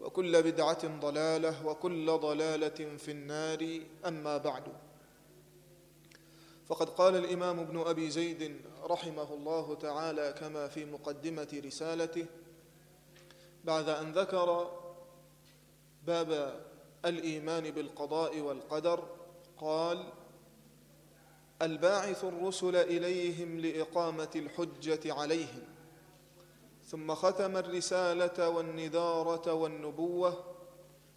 وكل بدعة ضلالة وكل ضلالة في النار. أما بعد. فقد قال الإمام ابن أبي زيد رحمه الله تعالى كما في مقدمة رسالته بعد أن ذكر باب الإيمان بالقضاء والقدر قال الباعث الرسل إليهم لإقامة الحجة عليهم. ثم ختم الرسالة والنذارة والنبوة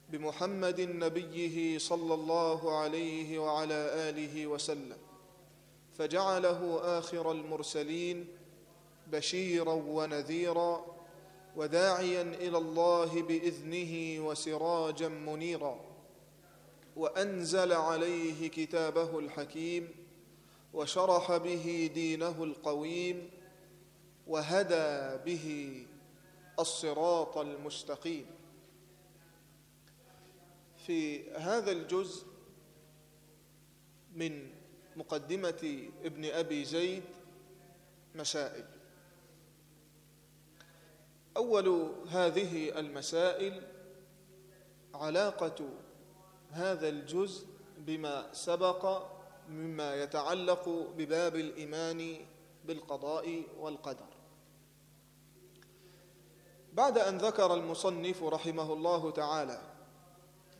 بمحمد نبيه صلى الله عليه وعلى آله وسلم فجعله آخر المرسلين بشيرا ونذيرا وداعيا إلى الله بإذنه وسراجا منيرا وأنزل عليه كتابه الحكيم وشرح به دينه القويم وهدى به الصراط المستقيم. في هذا الجزء من مقدمة ابن أبي زيد مسائل. أول هذه المسائل علاقة هذا الجزء بما سبق مما يتعلق بباب الإيمان بالقضاء والقدر. بعد أن ذكر المصنف رحمه الله تعالى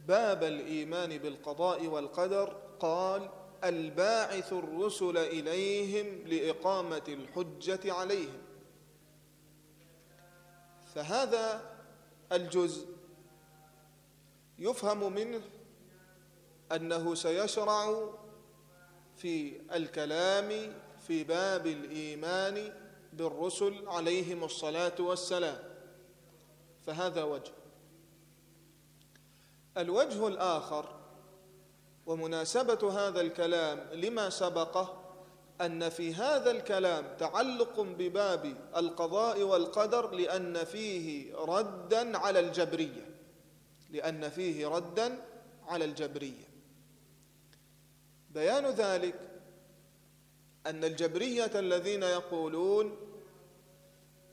باب الإيمان بالقضاء والقدر قال الباعث الرسل إليهم لإقامة الحجة عليهم. فهذا الجزء يفهم منه أنه سيشرع في الكلام في باب الإيمان بالرسل عليهم الصلاة والسلام. فهذا وجه. الوجه الآخر ومناسبة هذا الكلام لما سبقه أن في هذا الكلام تعلق بباب القضاء والقدر لأن فيه ردا على الجبرية. لأن فيه ردا على الجبرية. بيان ذلك أن الجبرية الذين يقولون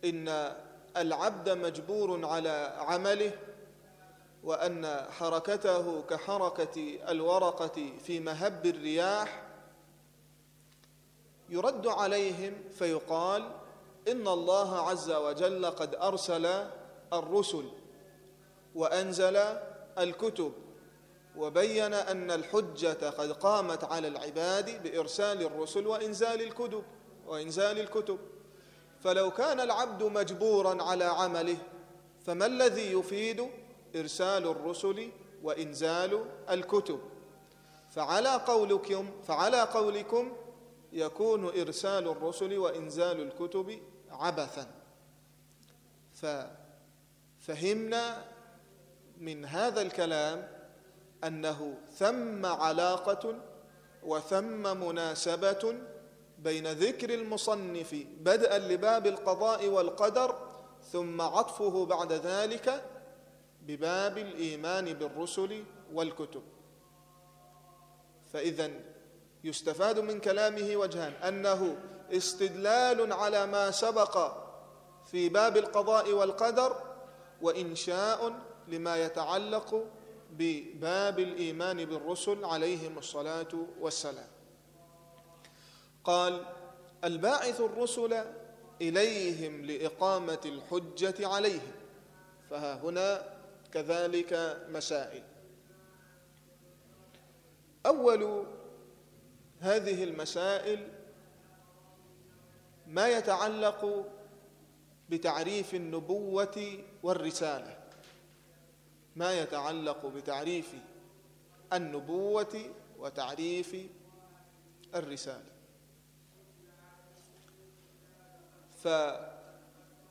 إن العبد مجبور على عمله وأن حركته كحركة الورقة في مهب الرياح يرد عليهم فيقال إن الله عز وجل قد أرسل الرسل وأنزل الكتب وبين أن الحجة قد قامت على العباد بإرسال الرسل وإنزال الكتب وإنزال الكتب. فلو كان العبد مجبورا على عمله فما الذي يفيد إرسال الرسل وإنزال الكتب؟ فعلى قولكم فعلى قولكم يكون إرسال الرسل وإنزال الكتب عبثا. ففهمنا من هذا الكلام أنه ثم علاقة وثم مناسبة بين ذكر المصنف بدءا لباب القضاء والقدر ثم عطفه بعد ذلك بباب الإيمان بالرسل والكتب. فإذا يستفاد من كلامه وجهان أنه استدلال على ما سبق في باب القضاء والقدر وإنشاء لما يتعلق بباب الإيمان بالرسل عليهم الصلاة والسلام. قال الباعث الرسل إليهم لإقامة الحجة عليهم فها هنا كذلك مسائل أول هذه المسائل ما يتعلق بتعريف النبوة والرسالة ما يتعلق بتعريف النبوة وتعريف الرسالة.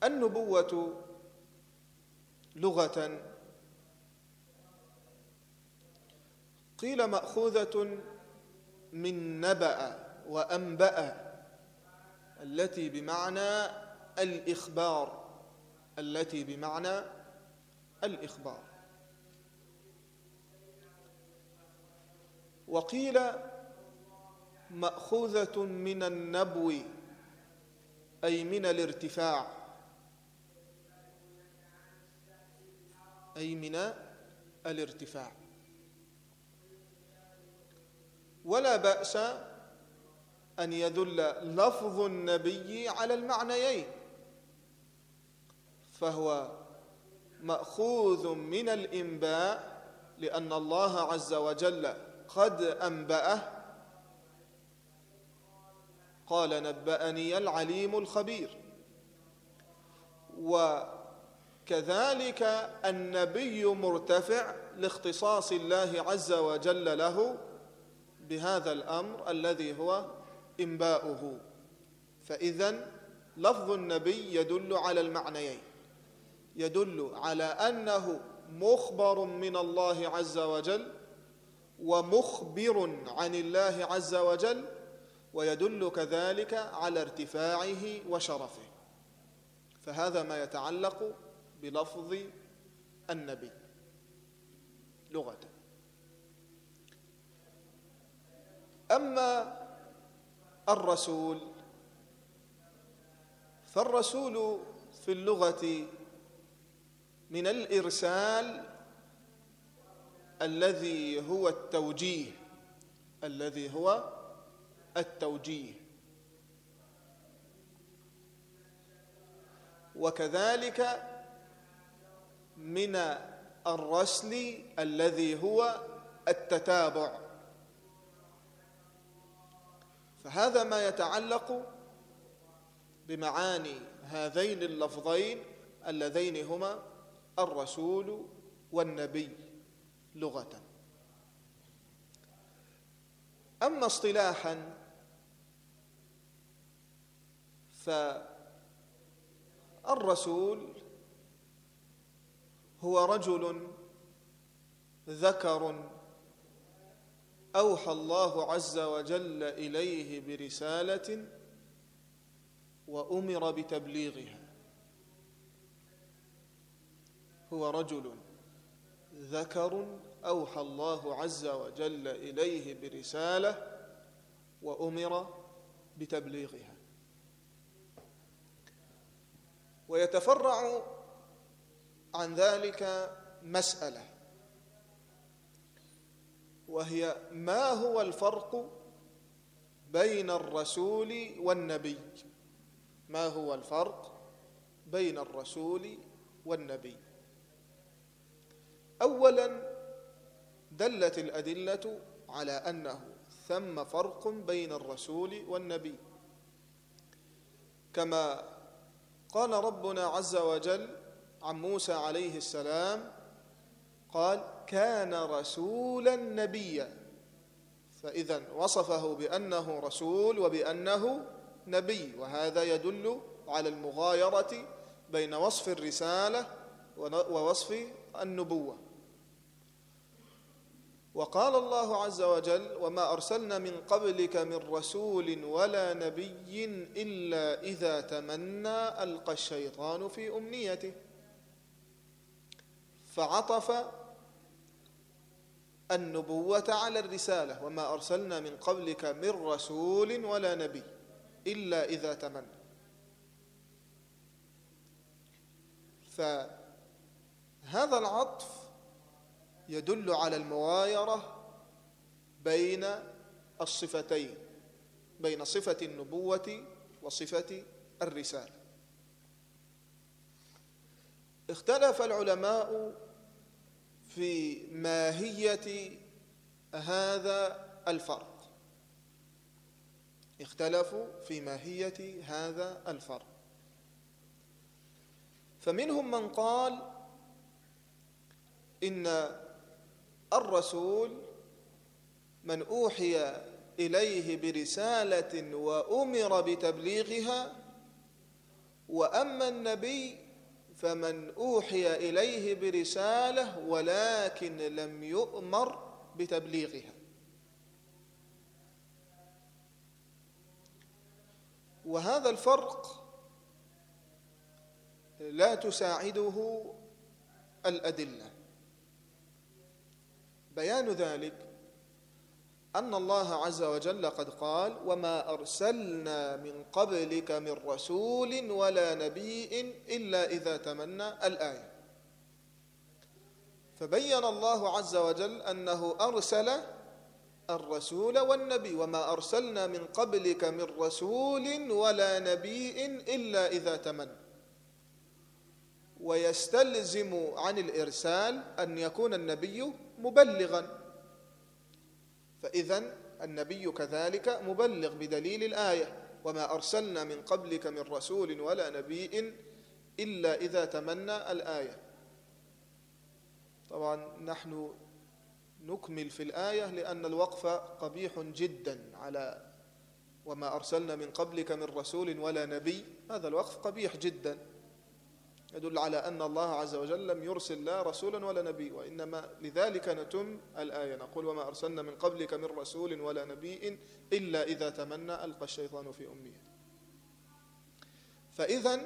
فالنبوة لغة قيل مأخوذة من نبأ وأنبأ التي بمعنى الإخبار التي بمعنى الإخبار. وقيل مأخوذة من النبو أي من الارتفاع. أي من الارتفاع. ولا بأس أن يدل لفظ النبي على المعنيين فهو مأخوذ من الإنباء لأن الله عز وجل قد أنبأه قال نبأني العليم الخبير. وكذلك النبي مرتفع لاختصاص الله عز وجل له بهذا الأمر الذي هو إنباؤه. فإذا لفظ النبي يدل على المعنيين. يدل على أنه مخبر من الله عز وجل ومخبر عن الله عز وجل ويدل كذلك على ارتفاعه وشرفه. فهذا ما يتعلق بلفظ النبي لغة. أما الرسول فالرسول في اللغة من الإرسال الذي هو التوجيه الذي هو التوجيه. وكذلك من الرسل الذي هو التتابع. فهذا ما يتعلق بمعاني هذين اللفظين اللذين هما الرسول والنبي لغة. أما اصطلاحا فالرسول هو رجل ذكر أوحى الله عز وجل إليه برسالة وأمر بتبليغها. هو رجل ذكر أوحى الله عز وجل إليه برسالة وأمر بتبليغها. ويتفرع عن ذلك مسألة وهي ما هو الفرق بين الرسول والنبي؟ ما هو الفرق بين الرسول والنبي؟ اولا دلت الأدلة على أنه ثم فرق بين الرسول والنبي كما قال ربنا عز وجل عن موسى عليه السلام قال كان رسولا نبيا. فاذا وصفه بأنه رسول وبأنه نبي وهذا يدل على المغايرة بين وصف الرسالة ووصف النبوة. وقال الله عز وجل وما أرسلنا من قبلك من رسول ولا نبي إلا إذا تمنى ألقى الشيطان في أمنيته. فعطف النبوة على الرسالة وما أرسلنا من قبلك من رسول ولا نبي إلا إذا تمنى. فهذا العطف يدل على الموايرة بين الصفتين بين صفة النبوة وصفة الرسالة. اختلف العلماء في ماهية هذا الفرق اختلفوا في ماهية هذا الفرق فمنهم من قال إن الرسول من أوحي إليه برسالة وأمر بتبليغها وأما النبي فمن أوحي إليه برسالة ولكن لم يؤمر بتبليغها. وهذا الفرق لا تساعده الأدلة. بيان ذلك أن الله عز وجل قد قال وما أرسلنا من قبلك من رسول ولا نبي إلا إذا تمنى الآية. فبين الله عز وجل أنه أرسل الرسول والنبي وما أرسلنا من قبلك من رسول ولا نبي إلا إذا تمنى. ويستلزم عن الإرسال أن يكون النبي مبلغا. فإذا النبي كذلك مبلغ بدليل الآية وما أرسلنا من قبلك من رسول ولا نبي إلا إذا تمنى الآية. طبعا نحن نكمل في الآية لأن الوقف قبيح جدا على وما أرسلنا من قبلك من رسول ولا نبي. هذا الوقف قبيح جدا. يدل على أن الله عز وجل لم يرسل لا رسولا ولا نبي وإنما لذلك نتم الآية. نقول وما أرسلنا من قبلك من رسول ولا نبي إلا إذا تمنى ألقى الشيطان في أمه. فإذا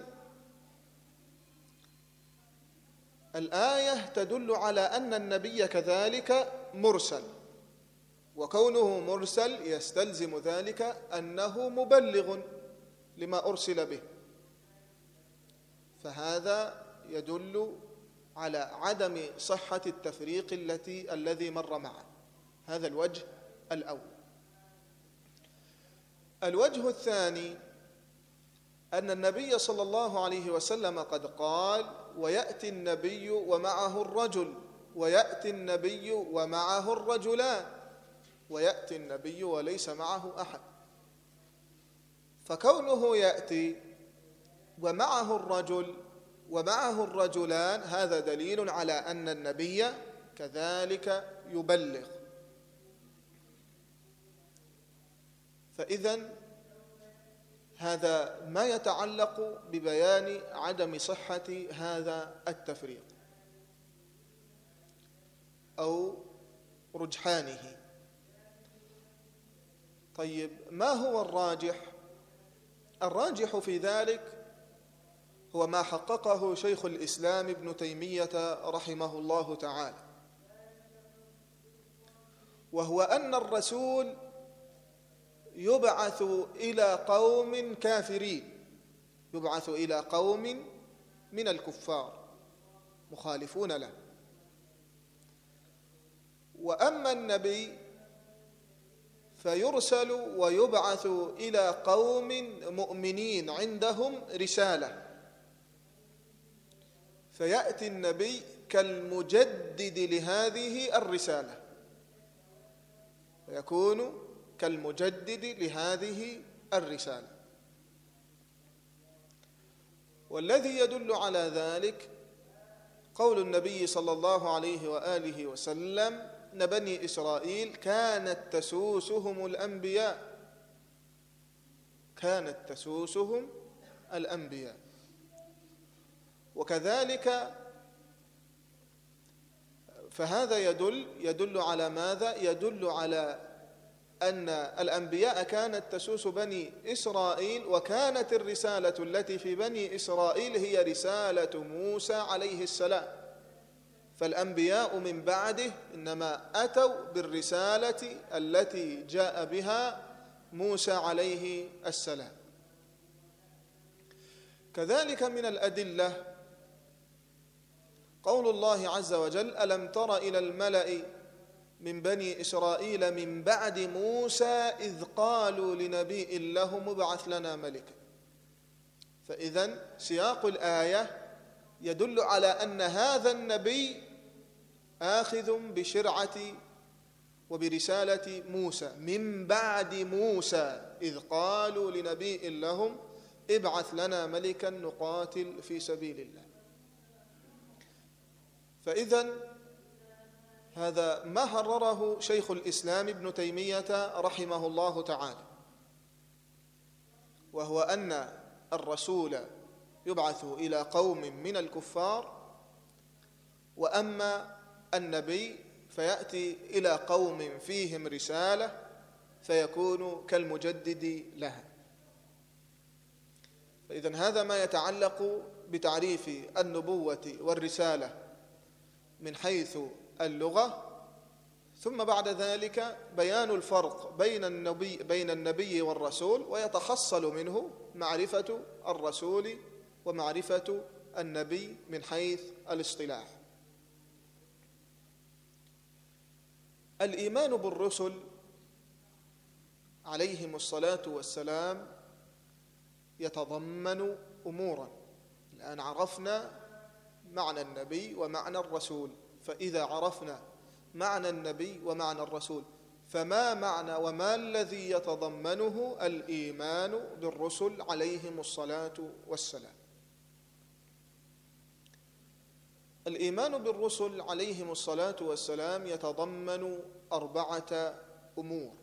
الآية تدل على أن النبي كذلك مرسل وكونه مرسل يستلزم ذلك أنه مبلغ لما أرسل به. فهذا يدل على عدم صحة التفريق التي الذي مر معه. هذا الوجه الأول. الوجه الثاني أن النبي صلى الله عليه وسلم قد قال ويأتي النبي ومعه الرجل ويأتي النبي ومعه الرجلان ويأتي النبي وليس معه أحد. فكونه يأتي ومعه الرجل ومعه الرجلان هذا دليل على أن النبي كذلك يبلغ. فإذا هذا ما يتعلق ببيان عدم صحة هذا التفريق أو رجحانه. طيب ما هو الراجح؟ الراجح في ذلك هو ما حققه شيخ الإسلام ابن تيمية رحمه الله تعالى. وهو أن الرسول يبعث إلى قوم كافرين. يبعث إلى قوم من الكفار مخالفون له. وأما النبي فيرسل ويبعث إلى قوم مؤمنين عندهم رسالة. فيأتي النبي كالمجدد لهذه الرسالة. ويكون كالمجدد لهذه الرسالة. والذي يدل على ذلك قول النبي صلى الله عليه وآله وسلم أن بني إسرائيل كانت تسوسهم الأنبياء. كانت تسوسهم الأنبياء. وكذلك فهذا يدل يدل على ماذا؟ يدل على أن الأنبياء كانت تسوس بني إسرائيل وكانت الرسالة التي في بني إسرائيل هي رسالة موسى عليه السلام. فالأنبياء من بعده إنما أتوا بالرسالة التي جاء بها موسى عليه السلام. كذلك من الأدلة قول الله عز وجل ألم تر إلى الملأ من بني إسرائيل من بعد موسى إذ قالوا لنبي لهم ابعث لنا ملكا؟ فإذا سياق الآية يدل على أن هذا النبي آخذ بشرعة وبرسالة موسى. من بعد موسى إذ قالوا لنبي لهم ابعث لنا ملكا نقاتل في سبيل الله. فإذا هذا ما حرره شيخ الإسلام ابن تيمية رحمه الله تعالى وهو أن الرسول يبعث إلى قوم من الكفار وأما النبي فيأتي إلى قوم فيهم رسالة فيكون كالمجدد لها. فإذا هذا ما يتعلق بتعريف النبوة والرسالة من حيث اللغة ثم بعد ذلك بيان الفرق بين النبي بين النبي والرسول ويتحصل منه معرفة الرسول ومعرفة النبي من حيث الاصطلاح. الإيمان بالرسل عليهم الصلاة والسلام يتضمن أمورا. الآن عرفنا معنى النبي ومعنى الرسول. فإذا عرفنا معنى النبي ومعنى الرسول فما معنى وما الذي يتضمنه الإيمان بالرسل عليهم الصلاة والسلام؟ الإيمان بالرسل عليهم الصلاة والسلام يتضمن أربعة أمور.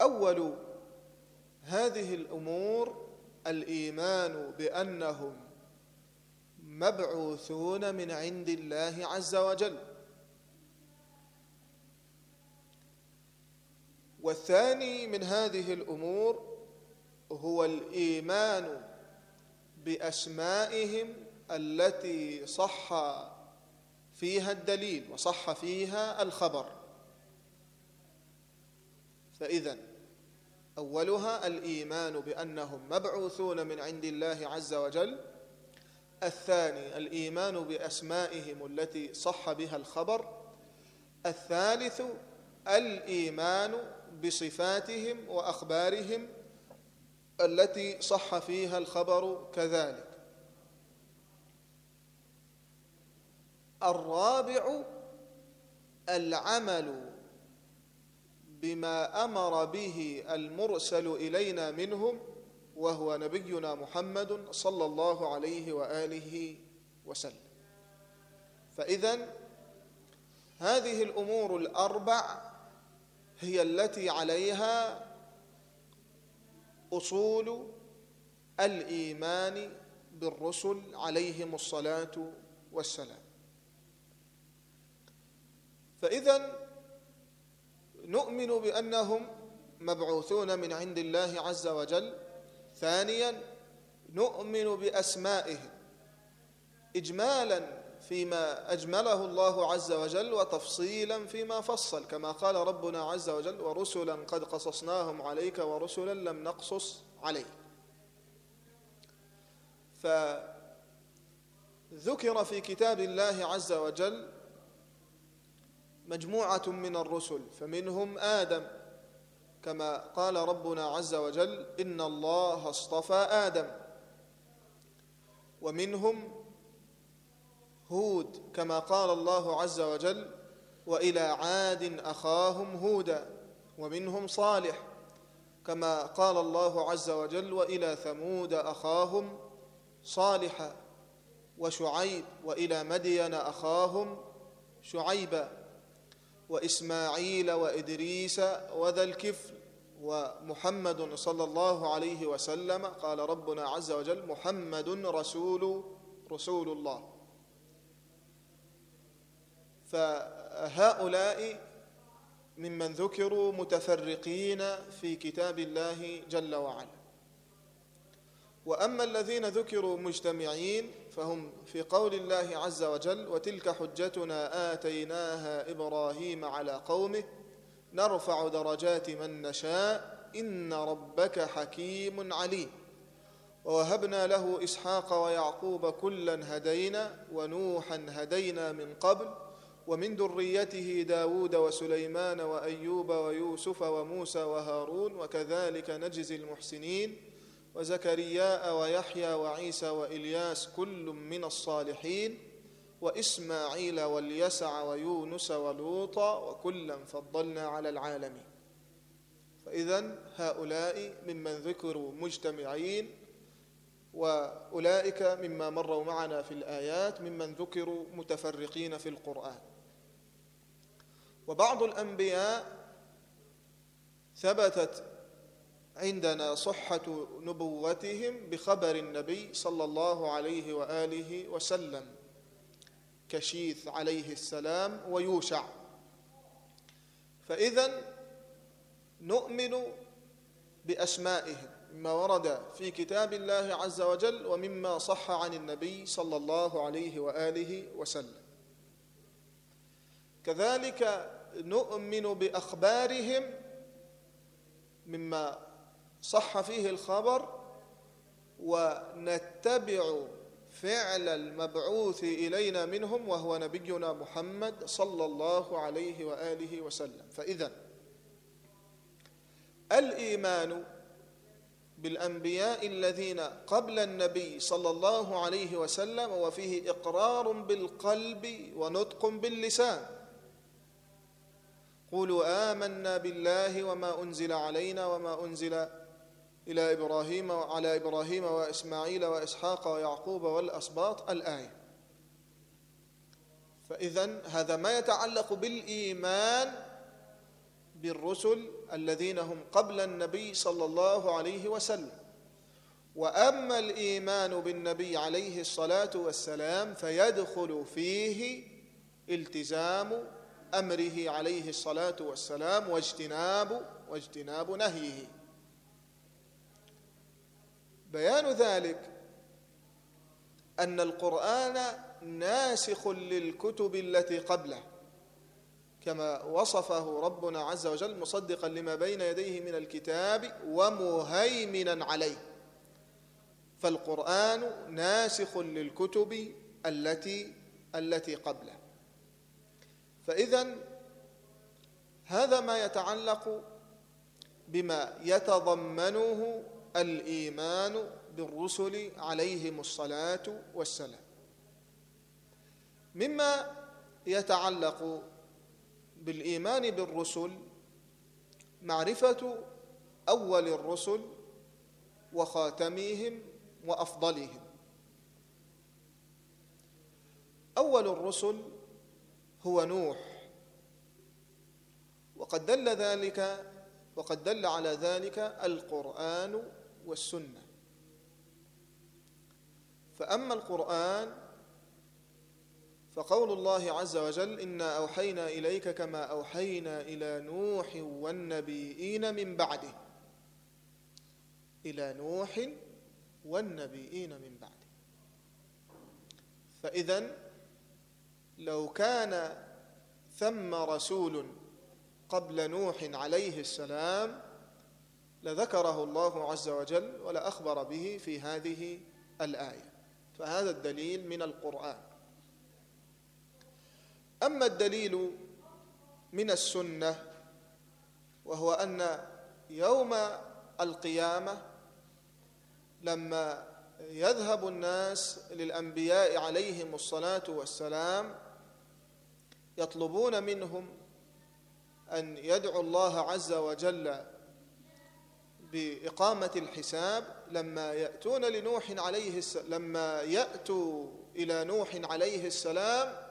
أول هذه الأمور الإيمان بأنهم مبعوثون من عند الله عز وجل. والثاني من هذه الأمور هو الإيمان بأسمائهم التي صح فيها الدليل وصح فيها الخبر. فإذا أولها الإيمان بأنهم مبعوثون من عند الله عز وجل. الثاني الإيمان بأسمائهم التي صح بها الخبر. الثالث الإيمان بصفاتهم وأخبارهم التي صح فيها الخبر كذلك. الرابع العمل بما أمر به المرسل إلينا منهم وهو نبينا محمد صلى الله عليه وآله وسلم. فإذا هذه الأمور الأربع هي التي عليها أصول الإيمان بالرسل عليهم الصلاة والسلام. فإذا نؤمن بأنهم مبعوثون من عند الله عز وجل. ثانيا نؤمن باسمائهم اجمالا فيما أجمله الله عز وجل وتفصيلا فيما فصل كما قال ربنا عز وجل ورسلا قد قصصناهم عليك ورسلا لم نقصص عليك. فذكر في كتاب الله عز وجل مجموعة من الرسل فمنهم آدم كما قال ربنا عز وجل إن الله اصطفى آدم. ومنهم هود كما قال الله عز وجل وإلى عاد أخاهم هودا. ومنهم صالح كما قال الله عز وجل وإلى ثمود أخاهم صالحا. وشعيب وإلى مدين أخاهم شعيبا. وإسماعيل وإدريس وذا الكفل ومحمد صلى الله عليه وسلم قال ربنا عز وجل محمد رسول رسول الله. فهؤلاء ممن ذكروا متفرقين في كتاب الله جل وعلا. وأما الذين ذكروا مجتمعين فهم في قول الله عز وجل وتلك حجتنا آتيناها إبراهيم على قومه نرفع درجات من نشاء إن ربك حكيم عليم. ووهبنا له إسحاق ويعقوب كلا هدينا ونوحا هدينا من قبل ومن ذريته داود وسليمان وأيوب ويوسف وموسى وهارون وكذلك نجزي المحسنين. وزكرياء ويحيى وعيسى وإلياس كل من الصالحين وإسماعيل واليسع ويونس ولوطا وكلا فضلنا على العالمين. فإذا هؤلاء ممن ذكروا مجتمعين وأولئك مما مروا معنا في الآيات ممن ذكروا متفرقين في القرآن. وبعض الأنبياء ثبتت عندنا صحة نبوتهم بخبر النبي صلى الله عليه وآله وسلم. كشيث عليه السلام ويوشع. فإذا نؤمن بأسمائهم مما ورد في كتاب الله عز وجل ومما صح عن النبي صلى الله عليه وآله وسلم. كذلك نؤمن بأخبارهم مما صح فيه الخبر ونتبع فعل المبعوث إلينا منهم وهو نبينا محمد صلى الله عليه وآله وسلم. فإذا الإيمان بالأنبياء الذين قبل النبي صلى الله عليه وسلم وفيه إقرار بالقلب ونطق باللسان. قولوا آمنا بالله وما أنزل علينا وما أنزل إلى إبراهيم وعلى إبراهيم وإسماعيل وإسحاق ويعقوب والأسباط الآية. فإذا هذا ما يتعلق بالإيمان بالرسل الذين هم قبل النبي صلى الله عليه وسلم. وأما الإيمان بالنبي عليه الصلاة والسلام فيدخل فيه التزام أمره عليه الصلاة والسلام واجتناب واجتناب نهيه. بيان ذلك أن القرآن ناسخ للكتب التي قبله كما وصفه ربنا عز وجل مصدقا لما بين يديه من الكتاب ومهيمنا عليه. فالقرآن ناسخ للكتب التي التي قبله. فإذا هذا ما يتعلق بما يتضمنه الإيمان بالرسل عليهم الصلاة والسلام. مما يتعلق بالإيمان بالرسل معرفة أول الرسل وخاتميهم وأفضلهم. أول الرسل هو نوح. وقد دل ذلك وقد دل على ذلك القرآن والسنة. فأما القرآن فقول الله عز وجل إنا أوحينا إليك كما أوحينا إلى نوح والنبيين من بعده. إلى نوح والنبيين من بعده. فإذا لو كان ثم رسول قبل نوح عليه السلام لذكره الله عز وجل ولأخبر به في هذه الآية. فهذا الدليل من القرآن. أما الدليل من السنة وهو أن يوم القيامة لما يذهب الناس للأنبياء عليهم الصلاة والسلام يطلبون منهم أن يدعوا الله عز وجل بإقامة الحساب لما يأتون لنوح عليه السلام لما يأتوا إلى نوح عليه السلام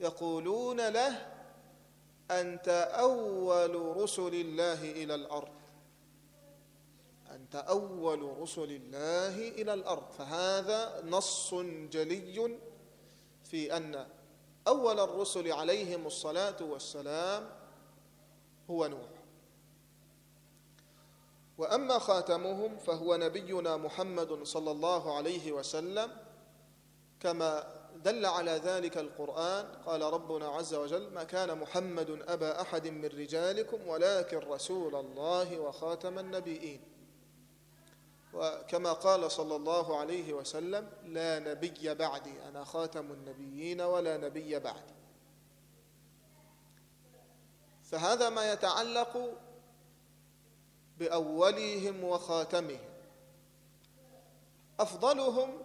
يقولون له أنت أول رسل الله إلى الأرض. أنت أول رسل الله إلى الأرض. فهذا نص جلي في أن أول الرسل عليهم الصلاة والسلام هو نوح. وأما خاتمهم فهو نبينا محمد صلى الله عليه وسلم كما دل على ذلك القرآن قال ربنا عز وجل ما كان محمد أبا أحد من رجالكم ولكن رسول الله وخاتم النبيين. وكما قال صلى الله عليه وسلم لا نبي بعدي أنا خاتم النبيين ولا نبي بعدي. فهذا ما يتعلق بأولهم وخاتمهم. أفضلهم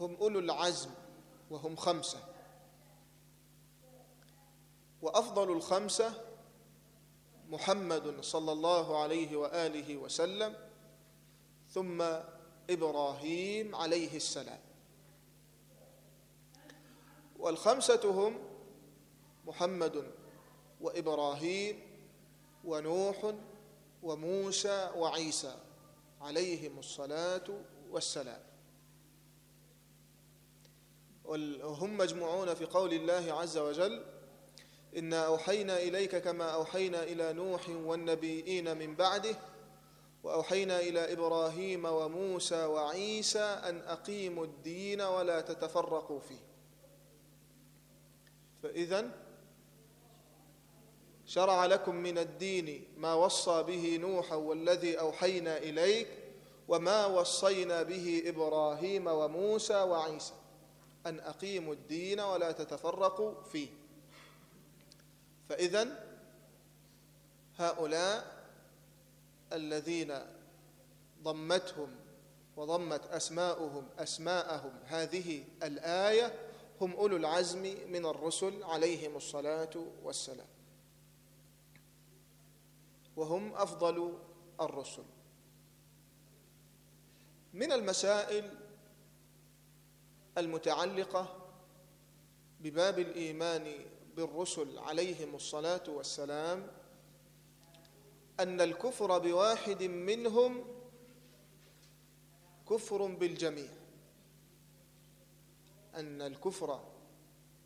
هم أولو العزم وهم خمسة. وأفضل الخمسة محمد صلى الله عليه وآله وسلم ثم إبراهيم عليه السلام. والخمسة هم محمد وإبراهيم ونوح وموسى وعيسى عليهم الصلاة والسلام. وهم مجموعون في قول الله عز وجل إنا أوحينا إليك كما أوحينا إلى نوح والنبيين من بعده وأوحينا إلى إبراهيم وموسى وعيسى أن أقيموا الدين ولا تتفرقوا فيه. فإذا شرع لكم من الدين ما وصى به نوحا والذي أوحينا إليك وما وصينا به إبراهيم وموسى وعيسى. أن أقيموا الدين ولا تتفرقوا فيه. فإذا هؤلاء الذين ضمتهم وضمت أسماؤهم أسماءهم هذه الآية هم أولو العزم من الرسل عليهم الصلاة والسلام. وهم أفضل الرسل. من المسائل المتعلقة بباب الإيمان بالرسل عليهم الصلاة والسلام أن الكفر بواحد منهم كفر بالجميع. أن الكفر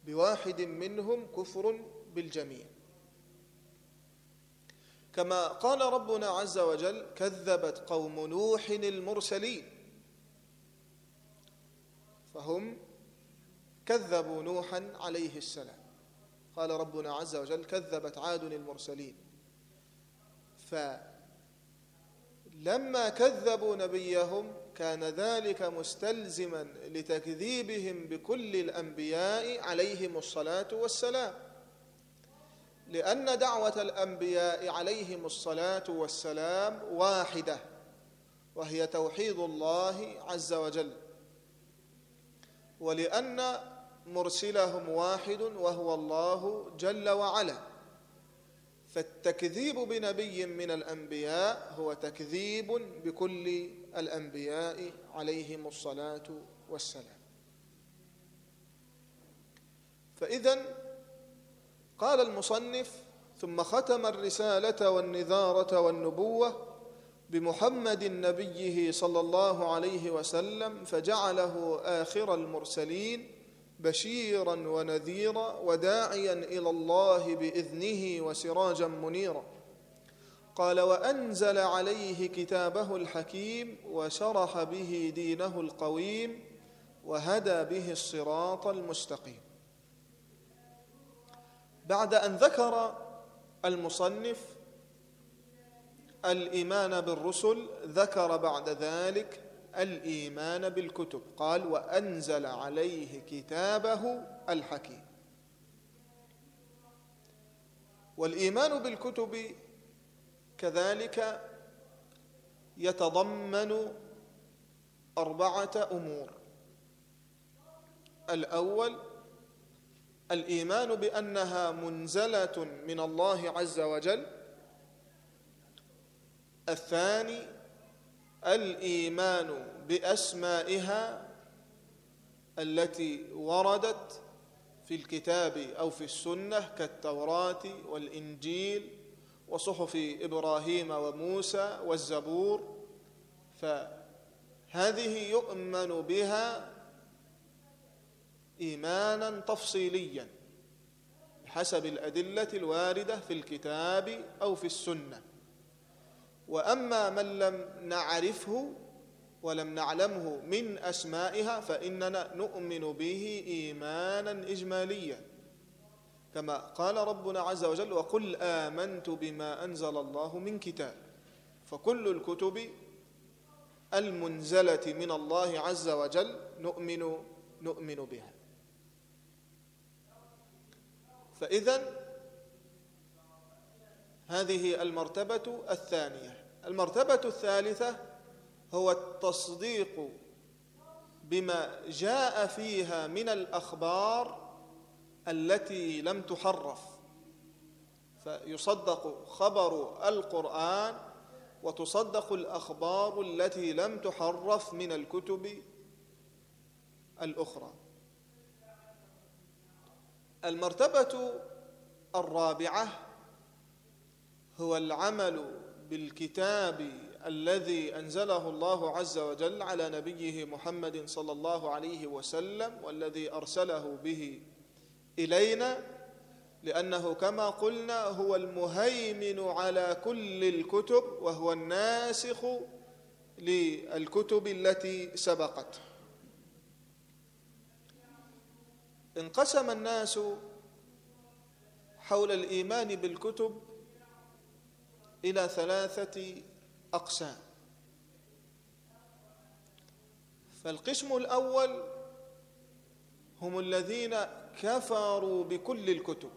بواحد منهم كفر بالجميع. كما قال ربنا عز وجل كذبت قوم نوح المرسلين. فهم كذبوا نوحا عليه السلام. قال ربنا عز وجل كذبت عاد المرسلين. فلما كذبوا نبيهم كان ذلك مستلزما لتكذيبهم بكل الأنبياء عليهم الصلاة والسلام. لأن دعوة الأنبياء عليهم الصلاة والسلام واحدة وهي توحيد الله عز وجل. ولأن مرسلهم واحد وهو الله جل وعلا. فالتكذيب بنبي من الأنبياء هو تكذيب بكل الأنبياء عليهم الصلاة والسلام. فإذا قال المصنف ثم ختم الرسالة والنذارة والنبوة بمحمد نبيه صلى الله عليه وسلم فجعله آخر المرسلين بشيرا ونذيرا وداعيا إلى الله بإذنه وسراجا منيرا. قال وأنزل عليه كتابه الحكيم وشرح به دينه القويم وهدى به الصراط المستقيم. بعد أن ذكر المصنف الإيمان بالرسل ذكر بعد ذلك الإيمان بالكتب. قال وأنزل عليه كتابه الحكيم. والإيمان بالكتب كذلك يتضمن أربعة أمور. الأول الإيمان بأنها منزلة من الله عز وجل. الثاني الإيمان بأسمائها التي وردت في الكتاب أو في السنة كالتوراة والإنجيل وصحف إبراهيم وموسى والزبور. فهذه يؤمن بها إيمانا تفصيليا بحسب الأدلة الواردة في الكتاب أو في السنة. وأما من لم نعرفه ولم نعلمه من أسمائها فإننا نؤمن به إيمانا إجماليا. كما قال ربنا عز وجل وقل آمنت بما أنزل الله من كتاب فكل الكتب المنزلة من الله عز وجل نؤمن نؤمن بها. فإذا هذه المرتبة الثانية. المرتبة الثالثة هو التصديق بما جاء فيها من الأخبار التي لم تحرف. فيصدق خبر القرآن وتصدق الأخبار التي لم تحرف من الكتب الأخرى. المرتبة الرابعة هو العمل بالكتاب الذي أنزله الله عز وجل على نبيه محمد صلى الله عليه وسلم والذي أرسله به إلينا لأنه كما قلنا هو المهيمن على كل الكتب وهو الناسخ للكتب التي سبقت. انقسم الناس حول الإيمان بالكتب إلى ثلاثة أقسام. فالقسم الأول هم الذين كفروا بكل الكتب.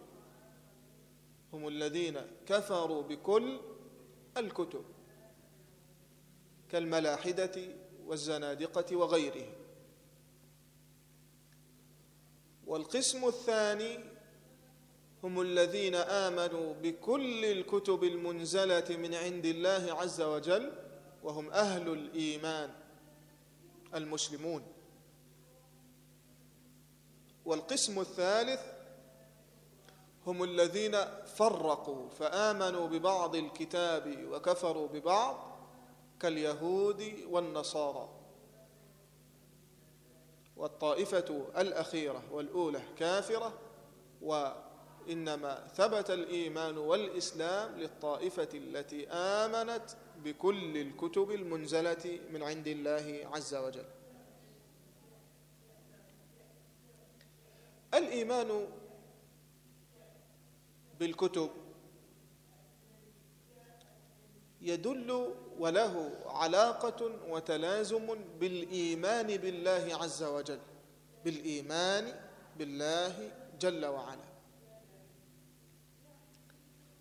هم الذين كفروا بكل الكتب. كالملاحدة والزنادقة وغيرهم. والقسم الثاني هم الذين آمنوا بكل الكتب المنزلة من عند الله عز وجل وهم أهل الإيمان المسلمون. والقسم الثالث هم الذين فرقوا فآمنوا ببعض الكتاب وكفروا ببعض كاليهود والنصارى. والطائفة الأخيرة والأولى كافرة و انما ثبت الإيمان والإسلام للطائفة التي آمنت بكل الكتب المنزلة من عند الله عز وجل. الإيمان بالكتب يدل وله علاقة وتلازم بالإيمان بالله عز وجل. بالإيمان بالله جل وعلا.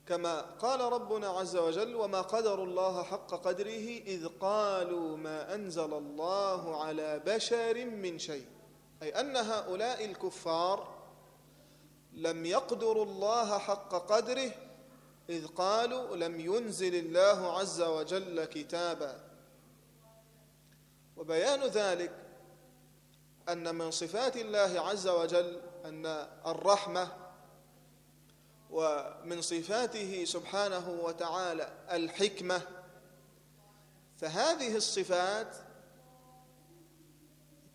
كما قال ربنا عز وجل وما قدر الله حق قدره إذ قالوا ما أنزل الله على بشر من شيء أي أن هؤلاء الكفار لم يقدروا الله حق قدره إذ قالوا لم ينزل الله عز وجل كتابا. وبيان ذلك أن من صفات الله عز وجل أن الرحمة ومن صفاته سبحانه وتعالى الحكمة. فهذه الصفات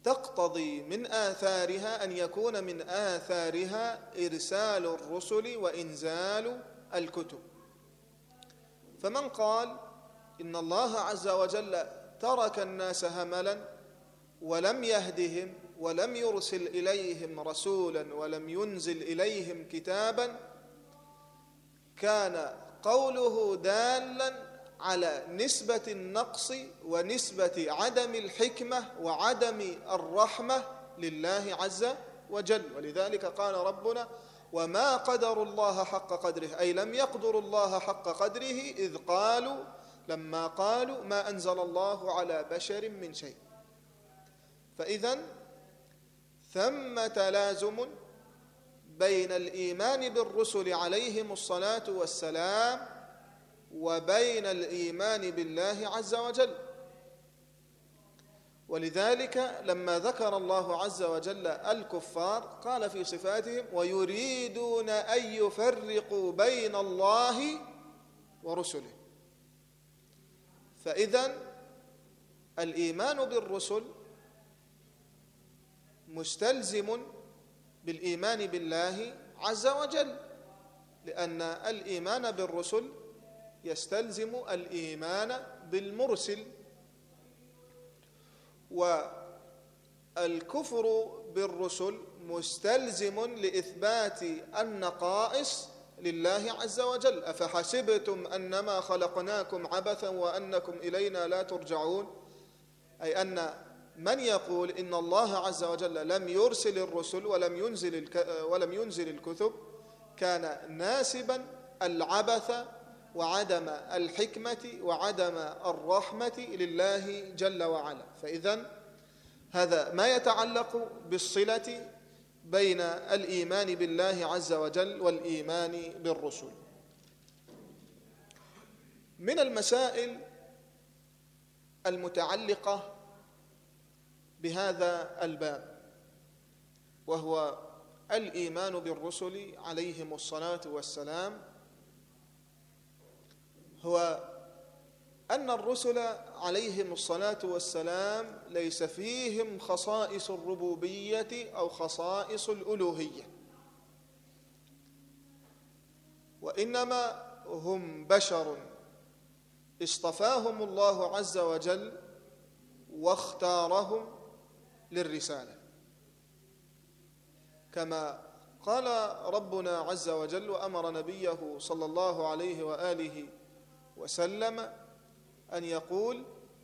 تقتضي من آثارها أن يكون من آثارها إرسال الرسل وإنزال الكتب. فمن قال إن الله عز وجل ترك الناس هملا ولم يهدهم ولم يرسل إليهم رسولا ولم ينزل إليهم كتابا كان قوله دالا على نسبة النقص ونسبة عدم الحكمة وعدم الرحمة لله عز وجل. ولذلك قال ربنا وما قدروا الله حق قدره أي لم يقدروا الله حق قدره إذ قالوا لما قالوا ما أنزل الله على بشر من شيء. فإذا ثم تلازم بين الايمان بالرسل عليهم الصلاه والسلام وبين الايمان بالله عز وجل. ولذلك لما ذكر الله عز وجل الكفار قال في صفاتهم ويريدون أن يفرقوا بين الله ورسله. فاذا الإيمان بالرسل مستلزم بالإيمان بالله عز وجل لأن الإيمان بالرسل يستلزم الإيمان بالمرسل. والكفر بالرسل مستلزم لإثبات النقائص لله عز وجل أفحسبتم أنما خلقناكم عبثا وأنكم إلينا لا ترجعون أي أن من يقول إن الله عز وجل لم يرسل الرسل ولم ينزل. ولم ينزل الكتب كان ناسبا العبث وعدم الحكمة وعدم الرحمة لله جل وعلا. فإذا هذا ما يتعلق بالصلة بين الإيمان بالله عز وجل والإيمان بالرسل من المسائل المتعلقة بهذا الباب وهو الإيمان بالرسل عليهم الصلاة والسلام هو أن الرسل عليهم الصلاة والسلام ليس فيهم خصائص الربوبية أو خصائص الألوهية وإنما هم بشر اصطفاهم الله عز وجل واختارهم للرسالة. كما قال ربنا عز وجل وأمر نبيه صلى الله عليه وآله أن يقول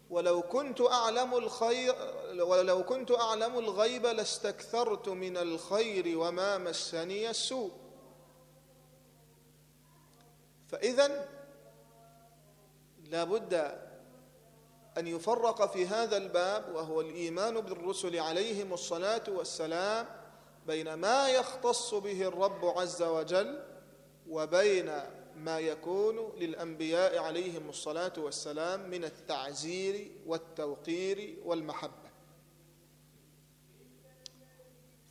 ولو كنت أعلم الخير ولو كنت أعلم الغيب لاستكثرت من الخير وما مسني السوء. فإذا لا بد أن يفرق في هذا الباب وهو الإيمان بالرسل عليهم الصلاة والسلام بين ما يختص به الرب عز وجل وبين ما يكون للأنبياء عليهم الصلاة والسلام من التعزير والتوقير والمحبة.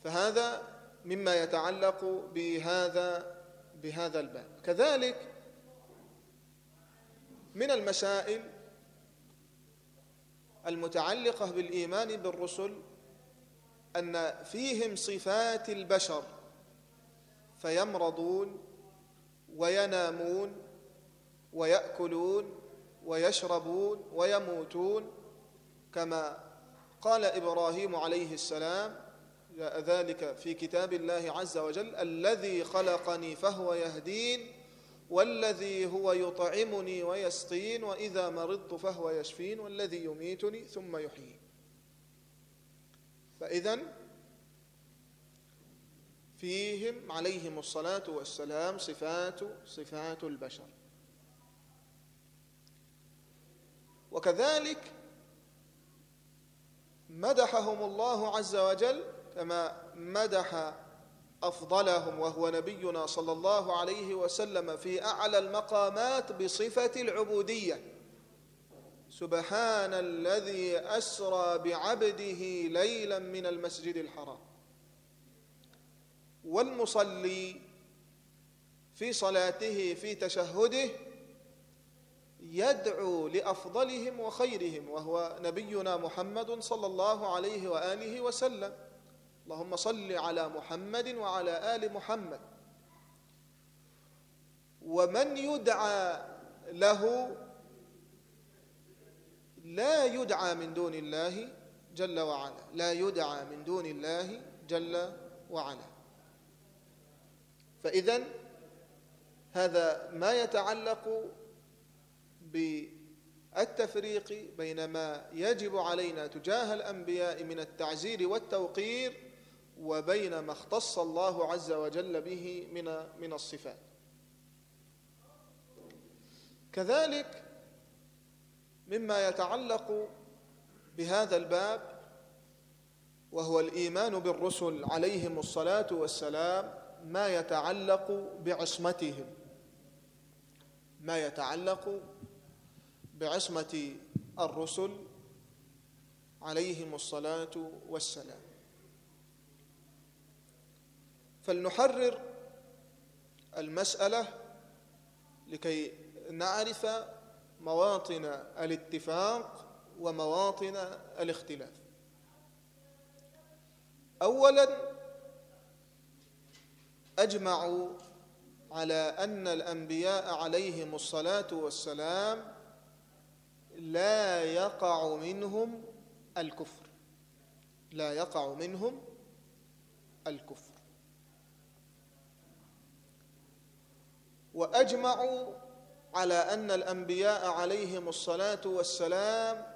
فهذا مما يتعلق بهذا بهذا الباب. كذلك من المسائل المتعلقة بالإيمان بالرسل أن فيهم صفات البشر فيمرضون وينامون ويأكلون ويشربون ويموتون كما قال إبراهيم عليه السلام جاء ذلك في كتاب الله عز وجل الذي خلقني فهو يهدين والذي هو يطعمني ويسقين وإذا مرضت فهو يشفين والذي يميتني ثم يحيين. فإذا فيهم عليهم الصلاة والسلام صفات صفات البشر. وكذلك مدحهم الله عز وجل كما مدح أفضلهم وهو نبينا صلى الله عليه وسلم في أعلى المقامات بصفة العبودية. سبحان الذي أسرى بعبده ليلا من المسجد الحرام. والمصلي في صلاته في تشهده يدعو لأفضلهم وخيرهم وهو نبينا محمد صلى الله عليه وآله وسلم. اللهم صل على محمد وعلى آل محمد. ومن يدعى له لا يدعى من دون الله جل وعلا لا يدعى من دون الله جل وعلا. فإذا هذا ما يتعلق بالتفريق بين ما يجب علينا تجاه الأنبياء من التعزير والتوقير وبين ما اختص الله عز وجل به من من الصفات. كذلك مما يتعلق بهذا الباب وهو الإيمان بالرسل عليهم الصلاة والسلام ما يتعلق بعصمتهم. ما يتعلق بعصمة الرسل عليهم الصلاة والسلام. فلنحرر المسألة لكي نعرف مواطن الاتفاق ومواطن الاختلاف. أولاً أجمعوا على أن الأنبياء عليهم الصلاة والسلام لا يقع منهم الكفر. لا يقع منهم الكفر. وأجمعوا على أن الأنبياء عليهم الصلاة والسلام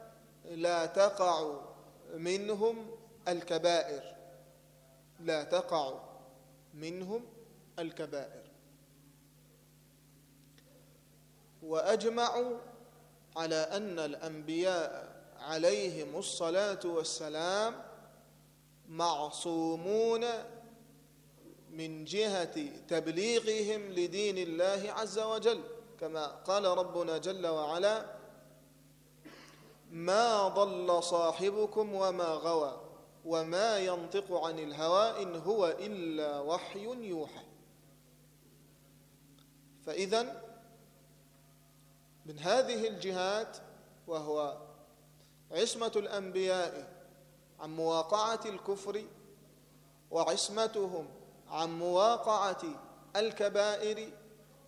لا تقع منهم الكبائر. لا تقع منهم الكبائر. وأجمعوا على أن الأنبياء عليهم الصلاة والسلام معصومون من جهة تبليغهم لدين الله عز وجل كما قال ربنا جل وعلا ما ضل صاحبكم وما غوى وما ينطق عن الهوى إن هو إلا وحي يوحى. فإذا من هذه الجهات وهو عصمة الأنبياء عن مواقعة الكفر وعصمتهم عن مواقعة الكبائر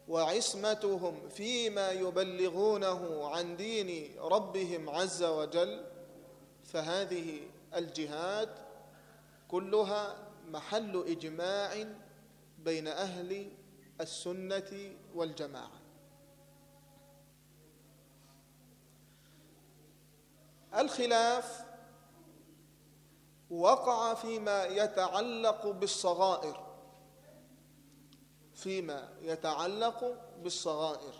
وعصمتهم فيما يبلغونه عن دين ربهم عز وجل فهذه الجهاد كلها محل إجماع بين أهل السنة والجماعة. الخلاف وقع فيما يتعلق بالصغائر. فيما يتعلق بالصغائر.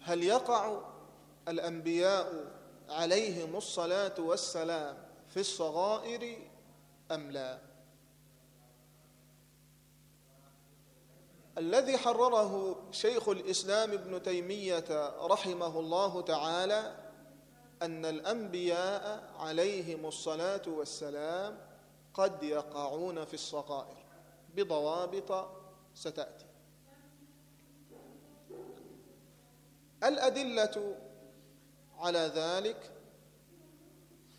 هل يقع الأنبياء عليهم الصلاة والسلام في الصغائر أم لا؟ الذي حرره شيخ الإسلام ابن تيمية رحمه الله تعالى أن الأنبياء عليهم الصلاة والسلام قد يقعون في الصغائر. بضوابط ستأتي. الأدلة على ذلك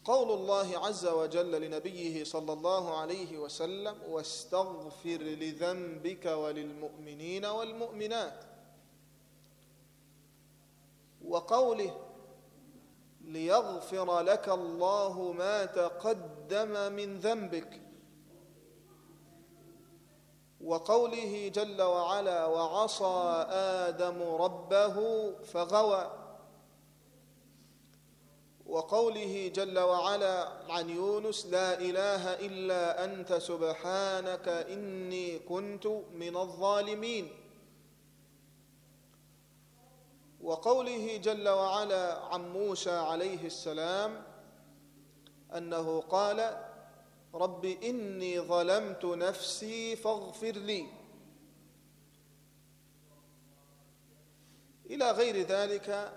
قول الله عز وجل لنبيه صلى الله عليه وسلم واستغفر لذنبك وللمؤمنين والمؤمنات. وقوله ليغفر لك الله ما تقدم من ذنبك. وقوله جل وعلا وعصى آدم ربه فغوى. وقوله جل وعلا عن يونس لا إله إلا أنت سبحانك إني كنت من الظالمين. وقوله جل وعلا عن موسى عليه السلام أنه قال رب إني ظلمت نفسي فاغفر لي. إلى غير ذلك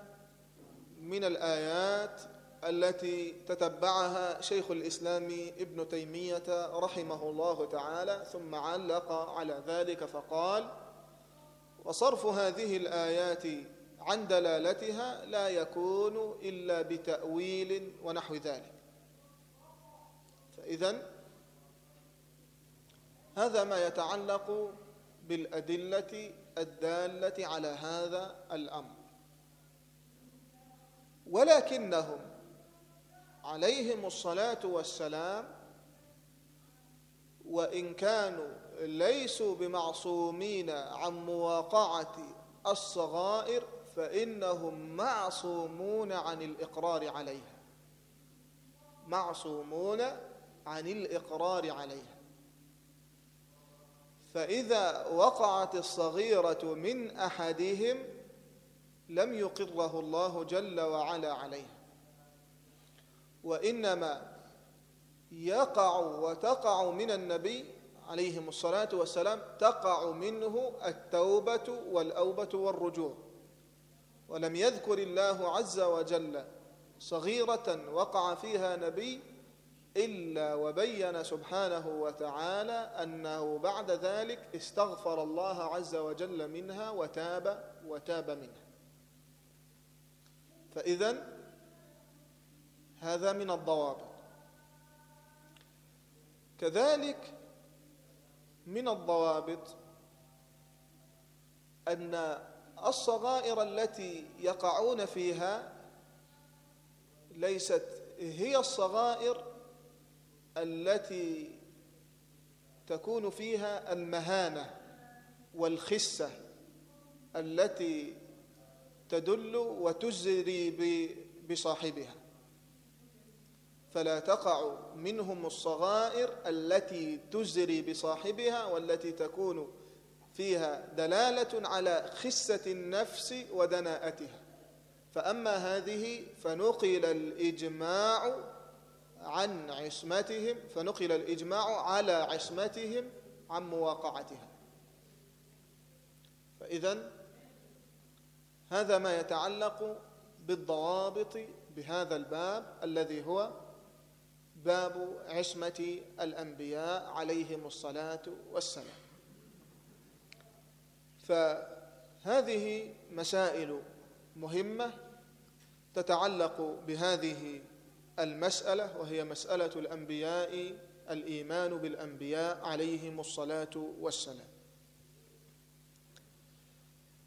من الآيات التي تتبعها شيخ الإسلام ابن تيمية رحمه الله تعالى ثم علق على ذلك فقال وصرف هذه الآيات عن دلالتها لا يكون إلا بتأويل ونحو ذلك. فإذا هذا ما يتعلق بالأدلة الدالة على هذا الأمر. ولكنهم عليهم الصلاة والسلام وإن كانوا ليسوا بمعصومين عن مواقعة الصغائر فإنهم معصومون عن الإقرار عليها. معصومون عن الإقرار عليها. فإذا وقعت الصغيرة من أحدهم لم يقره الله جل وعلا عليها. وإنما يقع وتقع من النبي عليهم الصلاة والسلام تقع منه التوبة والأوبة والرجوع. ولم يذكر الله عز وجل صغيرة وقع فيها نبي إلا وبين سبحانه وتعالى أنه بعد ذلك استغفر الله عز وجل منها وتاب وتاب منها. فإذا هذا من الضوابط. كذلك من الضوابط أن الصغائر التي يقعون فيها ليست هي الصغائر التي تكون فيها المهانة والخسة التي تدل وتزري بصاحبها. فلا تقع منهم الصغائر التي تزري بصاحبها والتي تكون فيها دلالة على خسة النفس ودناءتها. فأما هذه فنقل الإجماع عن عصمتهم فنقل الإجماع على عصمتهم عن مواقعتها. فإذا هذا ما يتعلق بالضوابط بهذا الباب الذي هو باب عصمة الأنبياء عليهم الصلاة والسلام. فهذه مسائل مهمة تتعلق بهذه المسألة وهي مسألة الأنبياء الإيمان بالأنبياء عليهم الصلاة والسلام.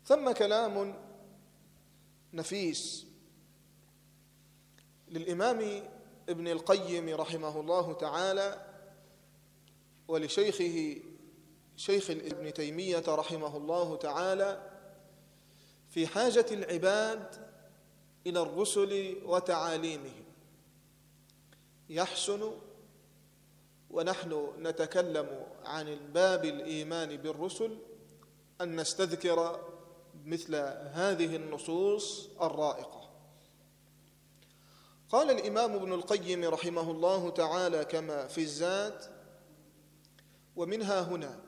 ثم كلام نفيس للإمام ابن القيم رحمه الله تعالى ولشيخه شيخ ابن تيمية رحمه الله تعالى في حاجة العباد إلى الرسل وتعاليمهم. يحسن ونحن نتكلم عن باب الإيمان بالرسل أن نستذكر مثل هذه النصوص الرائقة. قال الإمام ابن القيم رحمه الله تعالى كما في الزاد ومنها هنا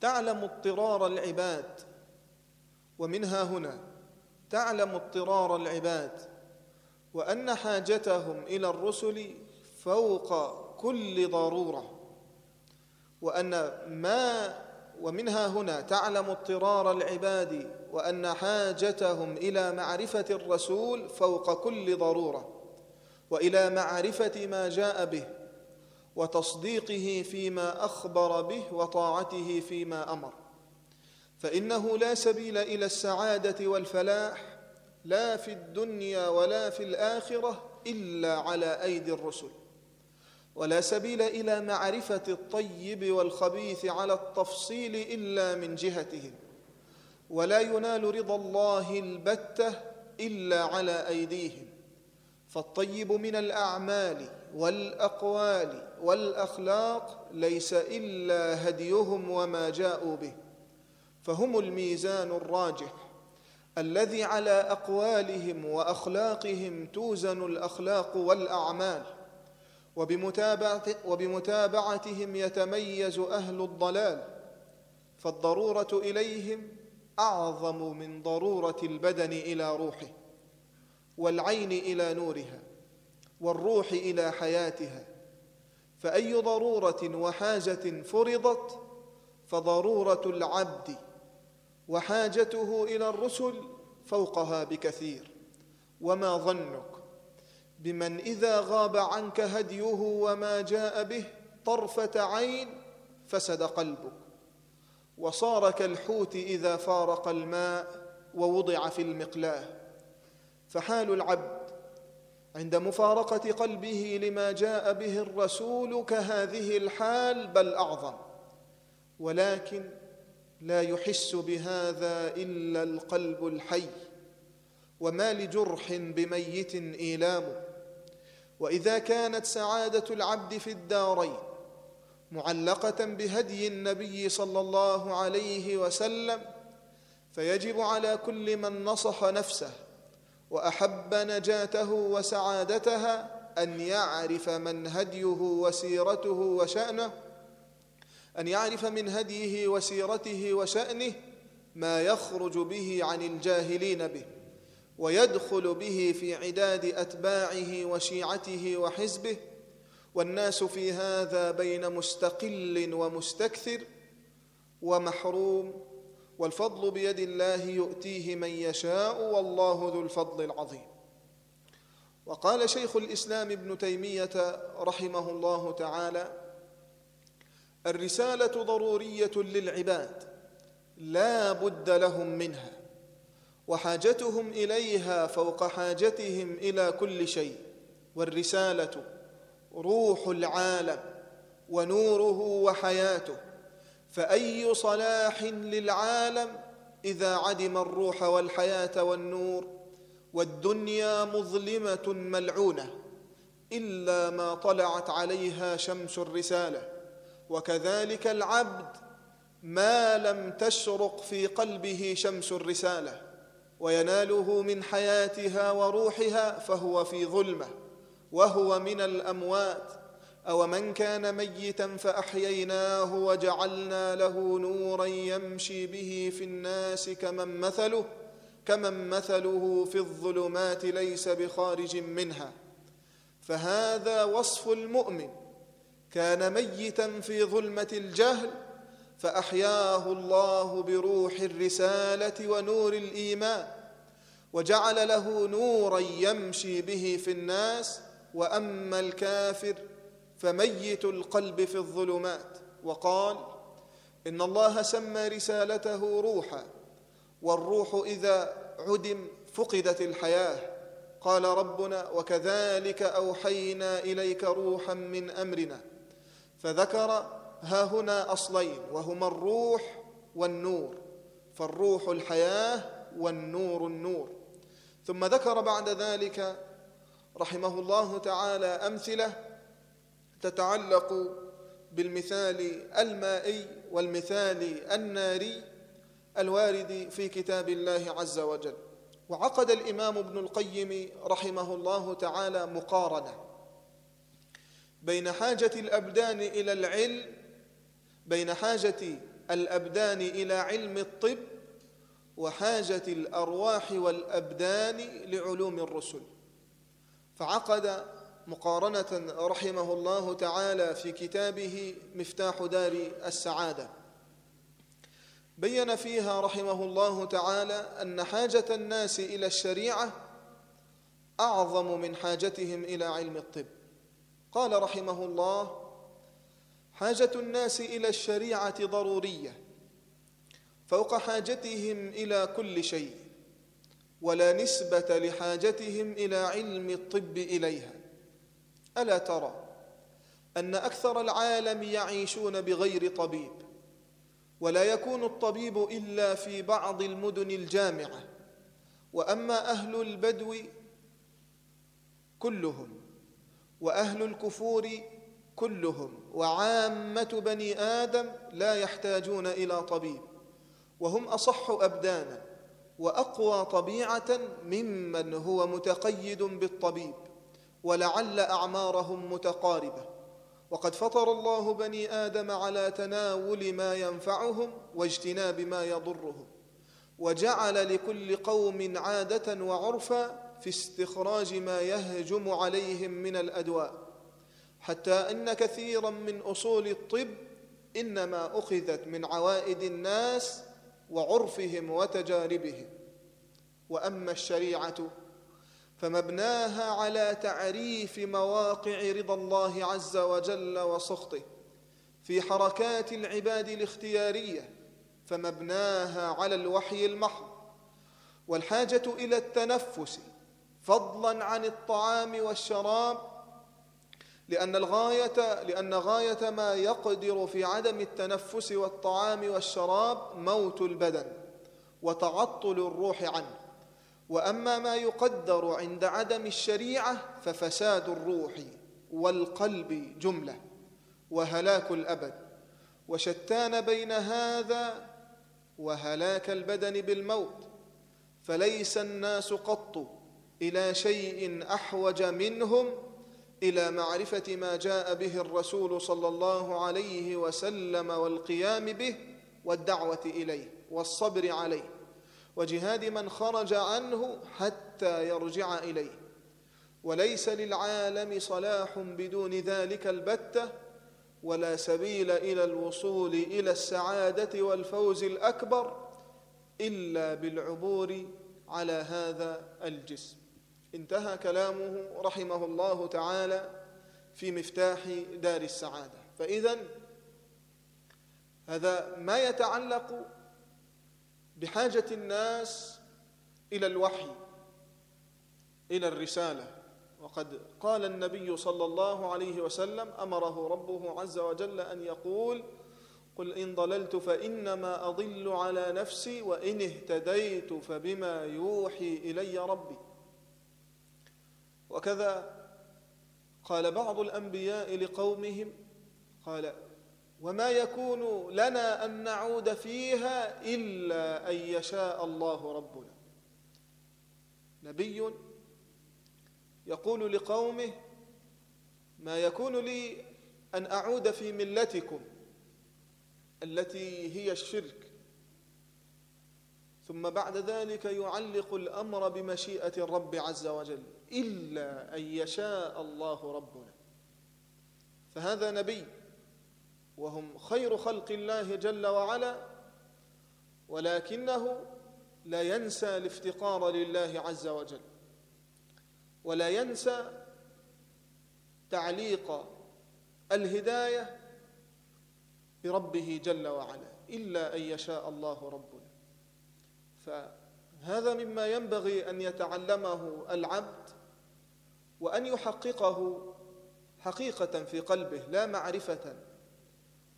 تعلم اضطرار العباد ومنها هنا تعلم اضطرار العباد وأن حاجتهم إلى الرسل فوق كل ضرورة وأن ما ومنها هنا تعلم اضطرار العباد وأن حاجتهم إلى معرفة الرسول فوق كل ضرورة وإلى معرفة ما جاء به وتصديقه فيما أخبر به وطاعته فيما أمر. فإنه لا سبيل إلى السعادة والفلاح لا في الدنيا ولا في الآخرة إلا على أيدي الرسل. ولا سبيل إلى معرفة الطيب والخبيث على التفصيل إلا من جهتهم. ولا ينال رضا الله البتة إلا على أيديهم. فالطيب من الأعمال والأقوال والأخلاق ليس إلا هديهم وما جاءوا به. فهم الميزان الراجح الذي على أقوالهم وأخلاقهم توزن الأخلاق والأعمال. وبمتابعة وبمتابعتهم يتميز أهل الضلال. فالضرورة إليهم أعظم من ضرورة البدن إلى روحه والعين إلى نورها والروح إلى حياتها. فأي ضرورة وحاجة فرضت فضرورة العبد وحاجته إلى الرسل فوقها بكثير. وما ظنك؟ بمن إذا غاب عنك هديه وما جاء به طرفة عين فسد قلبك. وصار كالحوت إذا فارق الماء ووضع في المقلاه. فحال العبد عند مفارقة قلبه لما جاء به الرسول كهذه الحال بل أعظم. ولكن لا يحس بهذا إلا القلب الحي. وما لجرح بميت إيلام وإذا كانت سعادة العبد في الدارين معلقة بهدي النبي صلى الله عليه وسلم فيجب على كل من نصح نفسه وأحب نجاته وسعادتها أن يعرف من هديه وسيرته وشأنه أن يعرف من هديه وسيرته وشأنه ما يخرج به عن الجاهلين به ويدخل به في عداد أتباعه وشيعته وحزبه والناس في هذا بين مستقل ومستكثر ومحروم والفضل بيد الله يؤتيه من يشاء والله ذو الفضل العظيم. وقال شيخ الإسلام ابن تيمية رحمه الله تعالى الرسالة ضرورية للعباد لا بد لهم منها وحاجتهم إليها فوق حاجتهم إلى كل شيء والرسالة روح العالم ونوره وحياته فأي صلاح للعالم إذا عدم الروح والحياة والنور؟ والدنيا مظلمة ملعونة إلا ما طلعت عليها شمس الرسالة وكذلك العبد ما لم تشرق في قلبه شمس الرسالة ويناله من حياتها وروحها فهو في ظلمة. وهو من الأموات. أو من كان ميتا فاحييناه وجعلنا له نورا يمشي به في الناس كمن مثله كمن مثله في الظلمات ليس بخارج منها. فهذا وصف المؤمن. كان ميتا في ظلمه الجهل فاحياه الله بروح الرساله ونور الايمان وجعل له نورا يمشي به في الناس وأما الكافر فميت القلب في الظلمات. وقال إن الله سمى رسالته روحا والروح إذا عدم فقدت الحياة. قال ربنا وكذلك أوحينا إليك روحا من أمرنا. فذكر ها هنا أصلين وهما الروح والنور. فالروح الحياة والنور النور. ثم ذكر بعد ذلك رحمه الله تعالى أمثلة تتعلق بالمثال المائي والمثال الناري الوارد في كتاب الله عز وجل. وعقد الإمام ابن القيم رحمه الله تعالى مقارنة بين حاجة الأبدان إلى العلم بين حاجة الأبدان إلى علم الطب وحاجة الأرواح والأبدان لعلوم الرسل. فعقد مقارنة رحمه الله تعالى في كتابه مفتاح دار السعادة. بين فيها رحمه الله تعالى أن حاجة الناس إلى الشريعة أعظم من حاجتهم إلى علم الطب. قال رحمه الله حاجة الناس إلى الشريعة ضرورية فوق حاجتهم إلى كل شيء. ولا نسبة لحاجتهم إلى علم الطب إليها. ألا ترى أن أكثر العالم يعيشون بغير طبيب ولا يكون الطبيب إلا في بعض المدن الجامعة وأما أهل البدو كلهم وأهل الكفور كلهم وعامة بني آدم لا يحتاجون إلى طبيب وهم أصح أبدانا. وأقوى طبيعة ممن هو متقيد بالطبيب ولعل أعمارهم متقاربة. وقد فطر الله بني آدم على تناول ما ينفعهم واجتناب ما يضرهم وجعل لكل قوم عادة وعرفا في استخراج ما يهجم عليهم من الأدواء. حتى أن كثيرا من أصول الطب إنما أخذت من عوائد الناس وعرفهم وتجاربهم. وأما الشريعة فمبناها على تعريف مواقع رضا الله عز وجل وسخطه في حركات العباد الاختيارية فمبناها على الوحي المحض. والحاجة إلى التنفس فضلا عن الطعام والشراب لأن الغاية لأن غاية ما يقدر في عدم التنفس والطعام والشراب موت البدن وتعطل الروح عنه. وأما ما يقدر عند عدم الشريعة ففساد الروح والقلب جملة وهلاك الأبد. وشتان بين هذا وهلاك البدن بالموت فليس الناس قط إلى شيء أحوج منهم إلى معرفة ما جاء به الرسول صلى الله عليه وسلم والقيام به والدعوة إليه والصبر عليه وجهاد من خرج عنه حتى يرجع إليه. وليس للعالم صلاح بدون ذلك البتة ولا سبيل إلى الوصول إلى السعادة والفوز الأكبر إلا بالعبور على هذا الجسم. انتهى كلامه رحمه الله تعالى في مفتاح دار السعادة. فاذا هذا ما يتعلق بحاجة الناس إلى الوحي إلى الرسالة. وقد قال النبي صلى الله عليه وسلم أمره ربه عز وجل أن يقول قل إن ضللت فإنما أضل على نفسي وإن اهتديت فبما يوحي إلي ربي. وكذا قال بعض الأنبياء لقومهم قال وما يكون لنا أن نعود فيها إلا أن يشاء الله ربنا. نبي يقول لقومه ما يكون لي أن أعود في ملتكم التي هي الشرك. ثم بعد ذلك يعلق الأمر بمشيئة الرب عز وجل إلا أن يشاء الله ربنا. فهذا نبي وهم خير خلق الله جل وعلا ولكنه لا ينسى الافتقار لله عز وجل ولا ينسى تعليق الهداية بربه جل وعلا إلا أن يشاء الله ربنا. فهذا مما ينبغي أن يتعلمه العبد وأن يحققه حقيقة في قلبه لا معرفة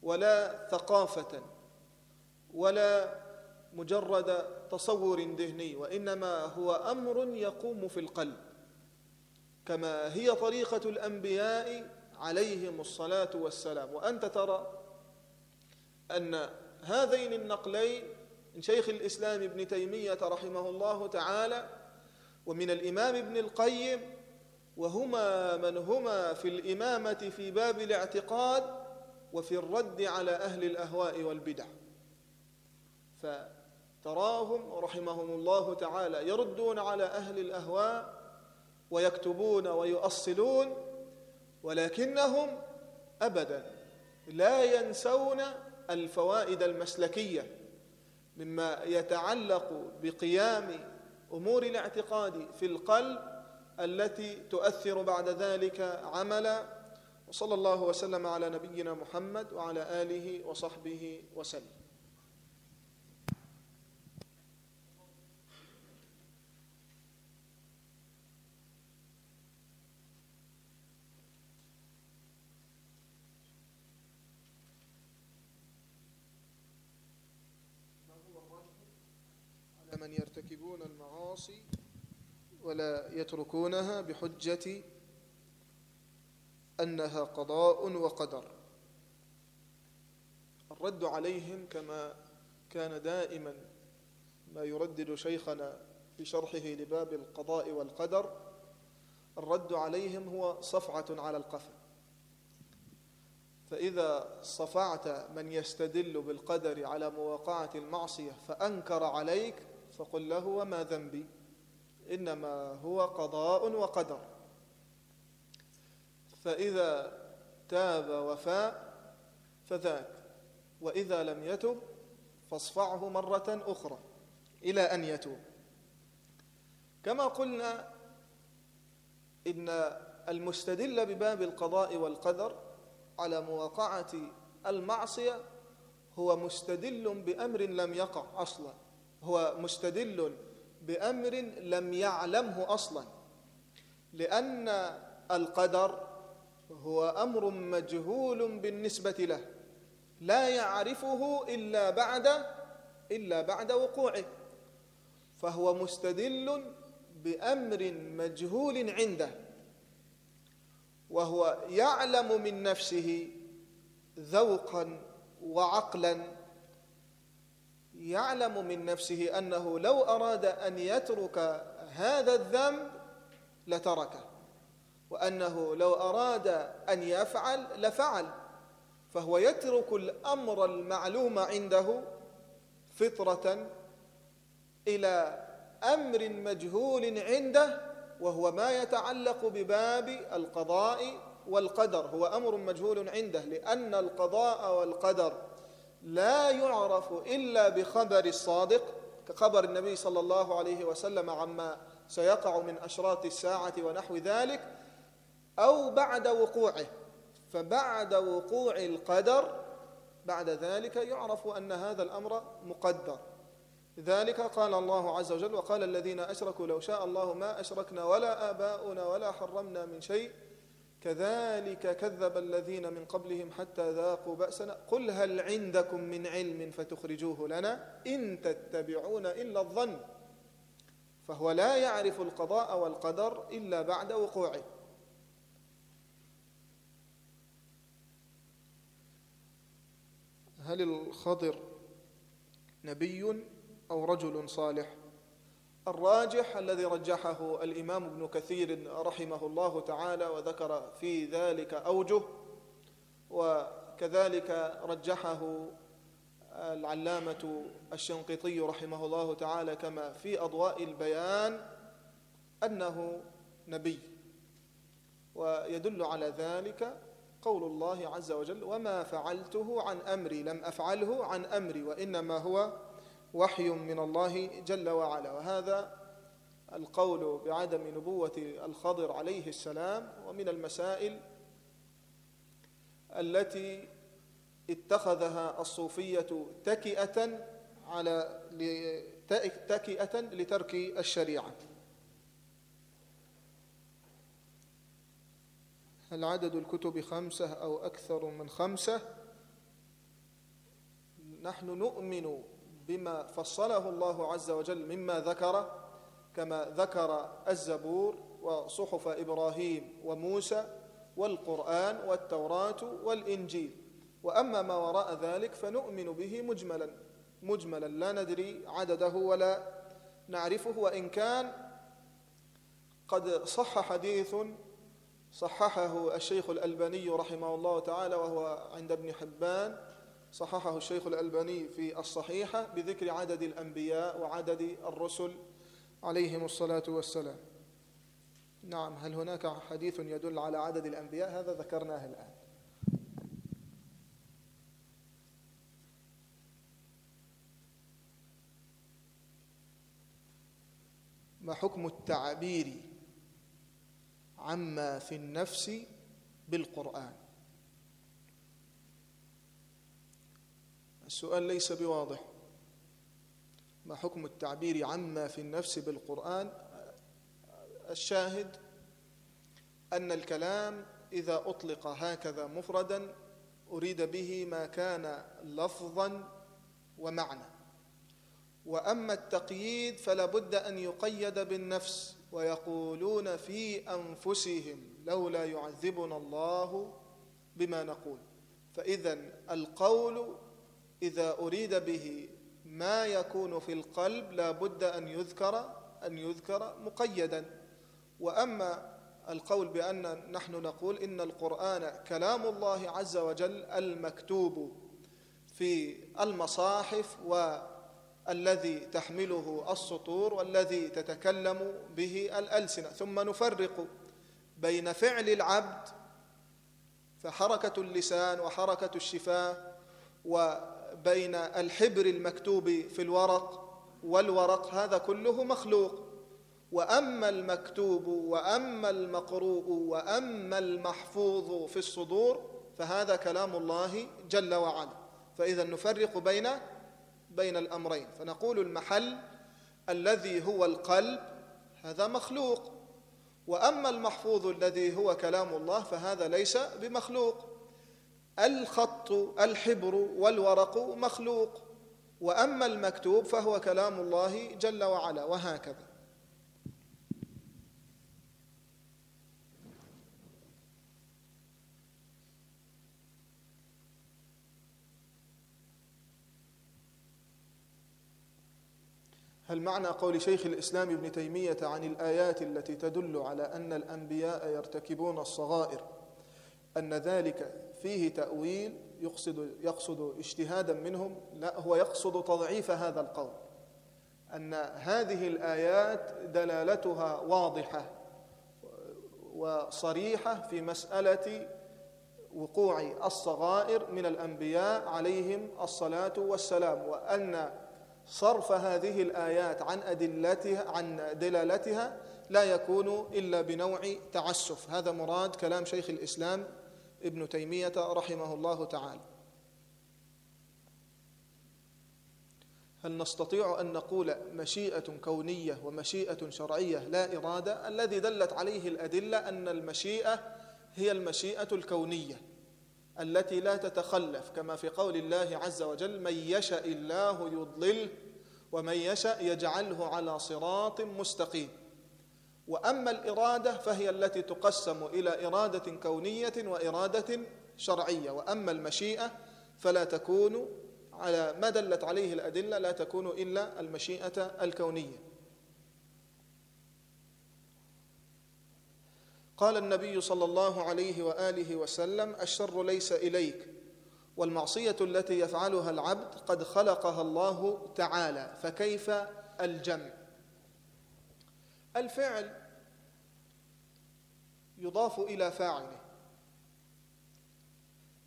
ولا ثقافة ولا مجرد تصور ذهني وإنما هو أمر يقوم في القلب. كما هي طريقة الأنبياء عليهم الصلاة والسلام. وأنت ترى أن هذين النقلين من شيخ الإسلام ابن تيمية رحمه الله تعالى ومن الإمام ابن القيم وهما من هما في الإمامة في باب الاعتقاد وفي الرد على أهل الأهواء والبدع. فتراهم رحمهم الله تعالى يردون على أهل الأهواء ويكتبون ويؤصلون ولكنهم ابدا لا ينسون الفوائد المسلكية. مما يتعلق بقيام أمور الاعتقاد في القلب التي تؤثر بعد ذلك عملا. وصلى الله وسلم على نبينا محمد وعلى آله وصحبه وسلم من يرتكبون المعاصي ولا يتركونها بحجة أنها قضاء وقدر. الرد عليهم كما كان دائما ما يردد شيخنا في شرحه لباب القضاء والقدر الرد عليهم هو صفعة على القفا. فإذا صفعت من يستدل بالقدر على مواقعة المعصية فأنكر عليك فقل له وما ذنبي؟ إنما هو قضاء وقدر. فإذا تاب وفاء فذاك وإذا لم يتب فاصفعه مرة أخرى إلى أن يتوب. كما قلنا إن المستدل بباب القضاء والقدر على مواقعة المعصية هو مستدل بأمر لم يقع أصلا. هو مستدل بأمر لم يعلمه أصلا لأن القدر هو أمر مجهول بالنسبة له لا يعرفه إلا بعد إلا بعد وقوعه. فهو مستدل بأمر مجهول عنده وهو يعلم من نفسه ذوقا وعقلا يعلم من نفسه أنه لو أراد أن يترك هذا الذنب لتركه وأنه لو أراد أن يفعل لفعل فهو يترك الأمر المعلوم عنده فطرة إلى أمر مجهول عنده وهو ما يتعلق بباب القضاء والقدر. هو أمر مجهول عنده لأن القضاء والقدر لا يعرف إلا بخبر الصادق كخبر النبي صلى الله عليه وسلم عما سيقع من أشراط الساعة ونحو ذلك أو بعد وقوعه. فبعد وقوع القدر بعد ذلك يعرف أن هذا الأمر مقدر. ذلك قال الله عز وجل وقال الذين أشركوا لو شاء الله ما أشركنا ولا آباؤنا ولا حرمنا من شيء. كذلك كذب الذين من قبلهم حتى ذاقوا بأسنا. قل هل عندكم من علم فتخرجوه لنا إن تتبعون إلا الظن. فهو لا يعرف القضاء والقدر إلا بعد وقوعه. هل الخضر نبي أو رجل صالح؟ الراجح الذي رجحه الإمام ابن كثير رحمه الله تعالى وذكر في ذلك أوجه وكذلك رجحه العلامة الشنقيطي رحمه الله تعالى كما في أضواء البيان أنه نبي. ويدل على ذلك قول الله عز وجل وما فعلته عن أمري لم أفعله عن أمري وإنما هو وحي من الله جل وعلا. وهذا القول بعدم نبوة الخضر عليه السلام ومن المسائل التي اتخذها الصوفية تكئة على تكئة لترك الشريعة. هل عدد الكتب خمسة أو أكثر من خمسة؟ نحن نؤمن بما فصله الله عز وجل مما ذكر كما ذكر الزبور وصحف إبراهيم وموسى والقرآن والتوراة والإنجيل. وأما ما وراء ذلك فنؤمن به مجملا مجملا لا ندري عدده ولا نعرفه وإن كان قد صح حديث صححه الشيخ الألباني رحمه الله تعالى وهو عند ابن حبان صححه الشيخ الألباني في الصحيحة بذكر عدد الأنبياء وعدد الرسل عليهم الصلاة والسلام. نعم هل هناك حديث يدل على عدد الأنبياء؟ هذا ذكرناه الآن. ما حكم التعبير عما في النفس بالقرآن؟ السؤال ليس بواضح. ما حكم التعبير عما في النفس بالقرآن؟ الشاهد أن الكلام إذا أطلق هكذا مفردا أريد به ما كان لفظا ومعنى. وأما التقييد فلا بد أن يقيد بالنفس ويقولون في أنفسهم لولا يعذبنا الله بما نقول. فإذا القول إذا أريد به ما يكون في القلب لا بد أن يذكر أن يذكر مقيدا. وأما القول بأن نحن نقول إن القرآن كلام الله عز وجل المكتوب في المصاحف والذي تحمله السطور والذي تتكلم به الألسنة ثم نفرق بين فعل العبد فحركة اللسان وحركة الشفاه بين الحبر المكتوب في الورق والورق هذا كله مخلوق. وأما المكتوب وأما المقروء وأما المحفوظ في الصدور فهذا كلام الله جل وعلا. فإذا نفرق بين بين الأمرين. فنقول المحل الذي هو القلب هذا مخلوق. وأما المحفوظ الذي هو كلام الله فهذا ليس بمخلوق. الخط الحبر والورق مخلوق وأما المكتوب فهو كلام الله جل وعلا وهكذا. هل معنى قول شيخ الإسلام ابن تيمية عن الآيات التي تدل على أن الأنبياء يرتكبون الصغائر أن ذلك فيه تأويل يقصد يقصد اجتهادا منهم لا هو يقصد تضعيف هذا القول أن هذه الآيات دلالتها واضحة وصريحة في مسألة وقوع الصغائر من الأنبياء عليهم الصلاة والسلام وأن صرف هذه الآيات عن أدلتها عن دلالتها لا يكون إلا بنوع تعسف. هذا مراد كلام شيخ الإسلام ابن تيمية رحمه الله تعالى. هل نستطيع أن نقول مشيئة كونية ومشيئة شرعية لا إرادة؟ الذي دلت عليه الأدلة أن المشيئة هي المشيئة الكونية التي لا تتخلف كما في قول الله عز وجل من يشاء الله يضلله ومن يشاء يجعله على صراط مستقيم وأما الإرادة فهي التي تقسم إلى إرادة كونية وإرادة شرعية. وأما المشيئة فلا تكون على ما دلت عليه الأدلة لا تكون إلا المشيئة الكونية. قال النبي صلى الله عليه وآله وسلم الشر ليس إليك والمعصية التي يفعلها العبد قد خلقها الله تعالى فكيف الجمع؟ الفعل يضاف إلى فاعله.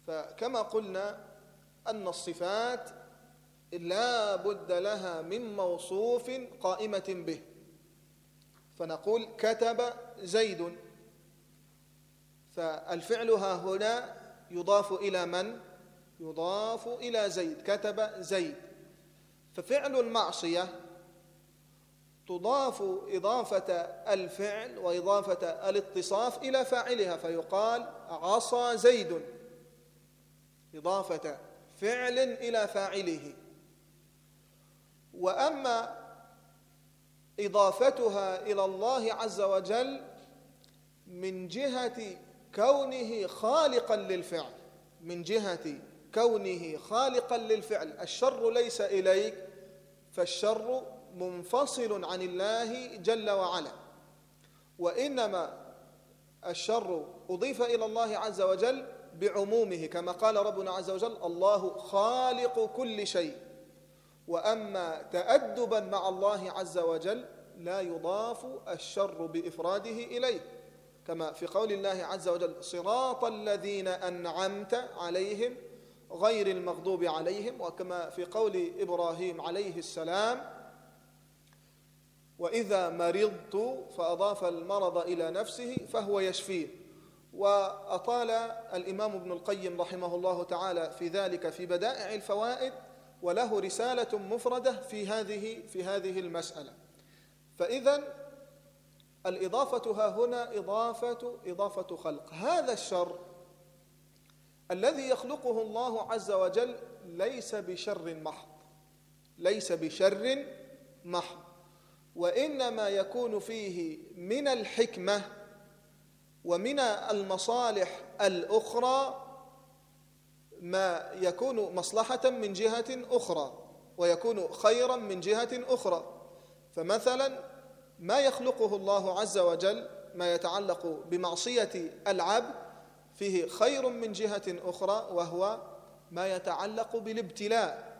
فكما قلنا أن الصفات لا بد لها من موصوف قائمة به. فنقول كتب زيد. فالفعل ها هنا يضاف إلى من؟ يضاف إلى زيد. كتب زيد. ففعل المعصية تضاف إضافة الفعل وإضافة الاتصاف إلى فاعلها فيقال عصى زيد. إضافة فعل إلى فاعله. وأما إضافتها إلى الله عز وجل من جهة كونه خالقا للفعل من جهة كونه خالقا للفعل. الشر ليس إليك فالشر منفصل عن الله جل وعلا. وإنما الشر أضيف إلى الله عز وجل بعمومه كما قال ربنا عز وجل الله خالق كل شيء. وأما تادبا مع الله عز وجل لا يضاف الشر بإفراده إليه. كما في قول الله عز وجل صراط الذين أنعمت عليهم غير المغضوب عليهم. وكما في قول إبراهيم عليه السلام وإذا مرضت فأضاف المرض إلى نفسه فهو يشفيه. وأطال الإمام ابن القيم رحمه الله تعالى في ذلك في بدائع الفوائد وله رسالة مفردة في هذه في هذه المسألة. فإذا الإضافة ها هنا إضافة إضافة خلق. هذا الشر الذي يخلقه الله عز وجل ليس بشر محض. ليس بشر محض. وإنما يكون فيه من الحكمة ومن المصالح الأخرى ما يكون مصلحة من جهة أخرى ويكون خيرا من جهة أخرى. فمثلا ما يخلقه الله عز وجل ما يتعلق بمعصية العبد فيه خير من جهة أخرى وهو ما يتعلق بالابتلاء.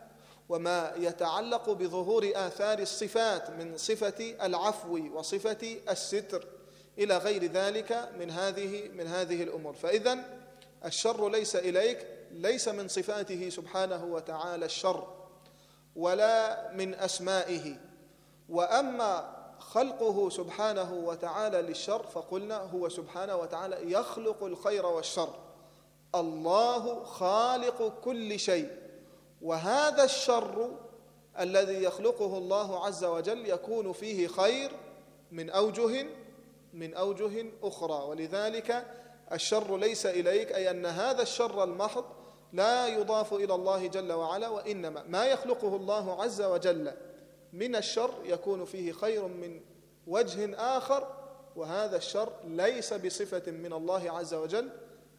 وما يتعلق بظهور آثار الصفات من صفة العفو وصفة الستر إلى غير ذلك من هذه من هذه الأمور. فإذا الشر ليس إليك ليس من صفاته سبحانه وتعالى الشر ولا من أسمائه. وأما خلقه سبحانه وتعالى للشر فقلنا هو سبحانه وتعالى يخلق الخير والشر. الله خالق كل شيء. وهذا الشر الذي يخلقه الله عز وجل يكون فيه خير من أوجه من أوجه أخرى. ولذلك الشر ليس إليك أي أن هذا الشر المحض لا يضاف إلى الله جل وعلا وإنما ما يخلقه الله عز وجل من الشر يكون فيه خير من وجه آخر. وهذا الشر ليس بصفة من الله عز وجل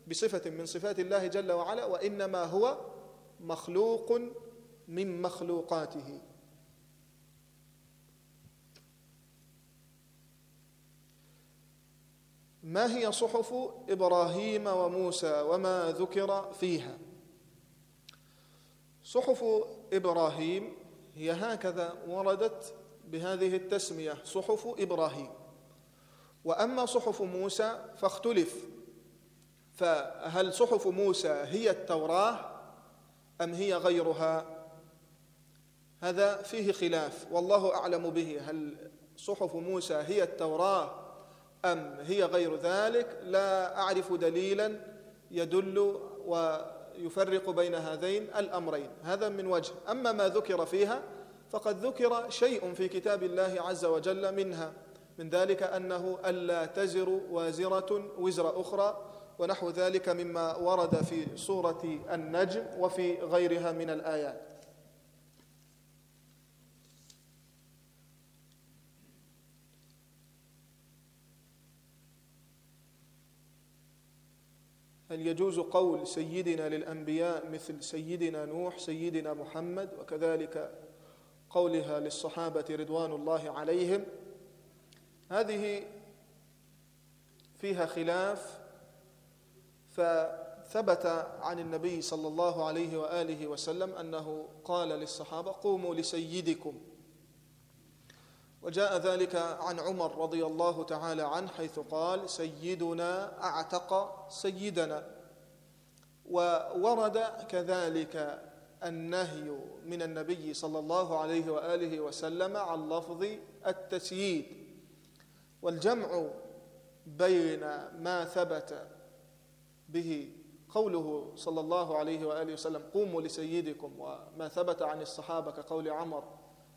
بصفة من صفات الله جل وعلا وإنما هو مخلوق من مخلوقاته. ما هي صحف إبراهيم وموسى وما ذكر فيها؟ صحف إبراهيم هي هكذا وردت بهذه التسمية صحف إبراهيم. وأما صحف موسى فاختلف. فهل صحف موسى هي التوراة أم هي غيرها؟ هذا فيه خلاف والله أعلم به. هل صحف موسى هي التوراة أم هي غير ذلك؟ لا أعرف دليلا. يدل ويفرق بين هذين الأمرين. هذا من وجه. أما ما ذكر فيها فقد ذكر شيء في كتاب الله عز وجل منها من ذلك أنه ألا تزر وازرة وزر أخرى ونحو ذلك مما ورد في سورة النجم وفي غيرها من الآيات. هل يجوز قول سيدنا للأنبياء مثل سيدنا نوح سيدنا محمد؟ وكذلك قولها للصحابة رضوان الله عليهم. هذه فيها خلاف فثبت عن النبي صلى الله عليه وآله وسلم أنه قال للصحابة قوموا لسيدكم. وجاء ذلك عن عمر رضي الله تعالى عنه حيث قال سيدنا أعتق سيدنا. وورد كذلك النهي من النبي صلى الله عليه وآله وسلم عن لفظ التسييد. والجمع بين ما ثبت به قوله صلى الله عليه وآله وسلم قوموا لسيدكم وما ثبت عن الصحابة كقول عمر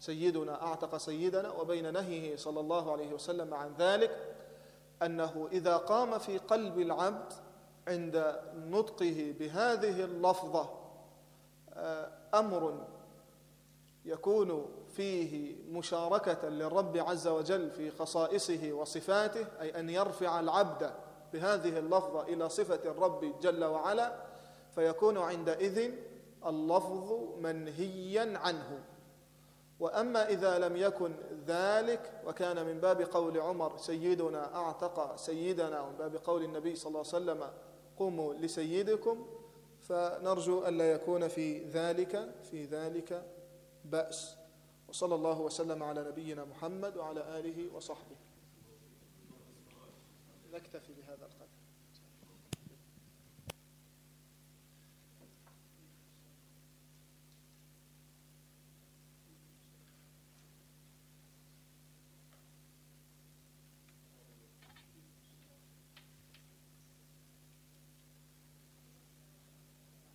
سيدنا أعتق سيدنا وبين نهيه صلى الله عليه وسلم عن ذلك أنه إذا قام في قلب العبد عند نطقه بهذه اللفظة آه، أمر يكون فيه مشاركة للرب عز وجل في خصائصه وصفاته أي أن يرفع العبد بهذه اللفظة إلى صفة الرب جل وعلا فيكون عندئذ اللفظ منهيا عنه. وأما إذا لم يكن ذلك وكان من باب قول عمر سيدنا أعتق سيدنا ومن باب قول النبي صلى الله عليه وسلم قوموا لسيدكم فنرجو الا يكون في ذلك في ذلك بأس. وصلى الله وسلم على نبينا محمد وعلى آله وصحبه. نكتفي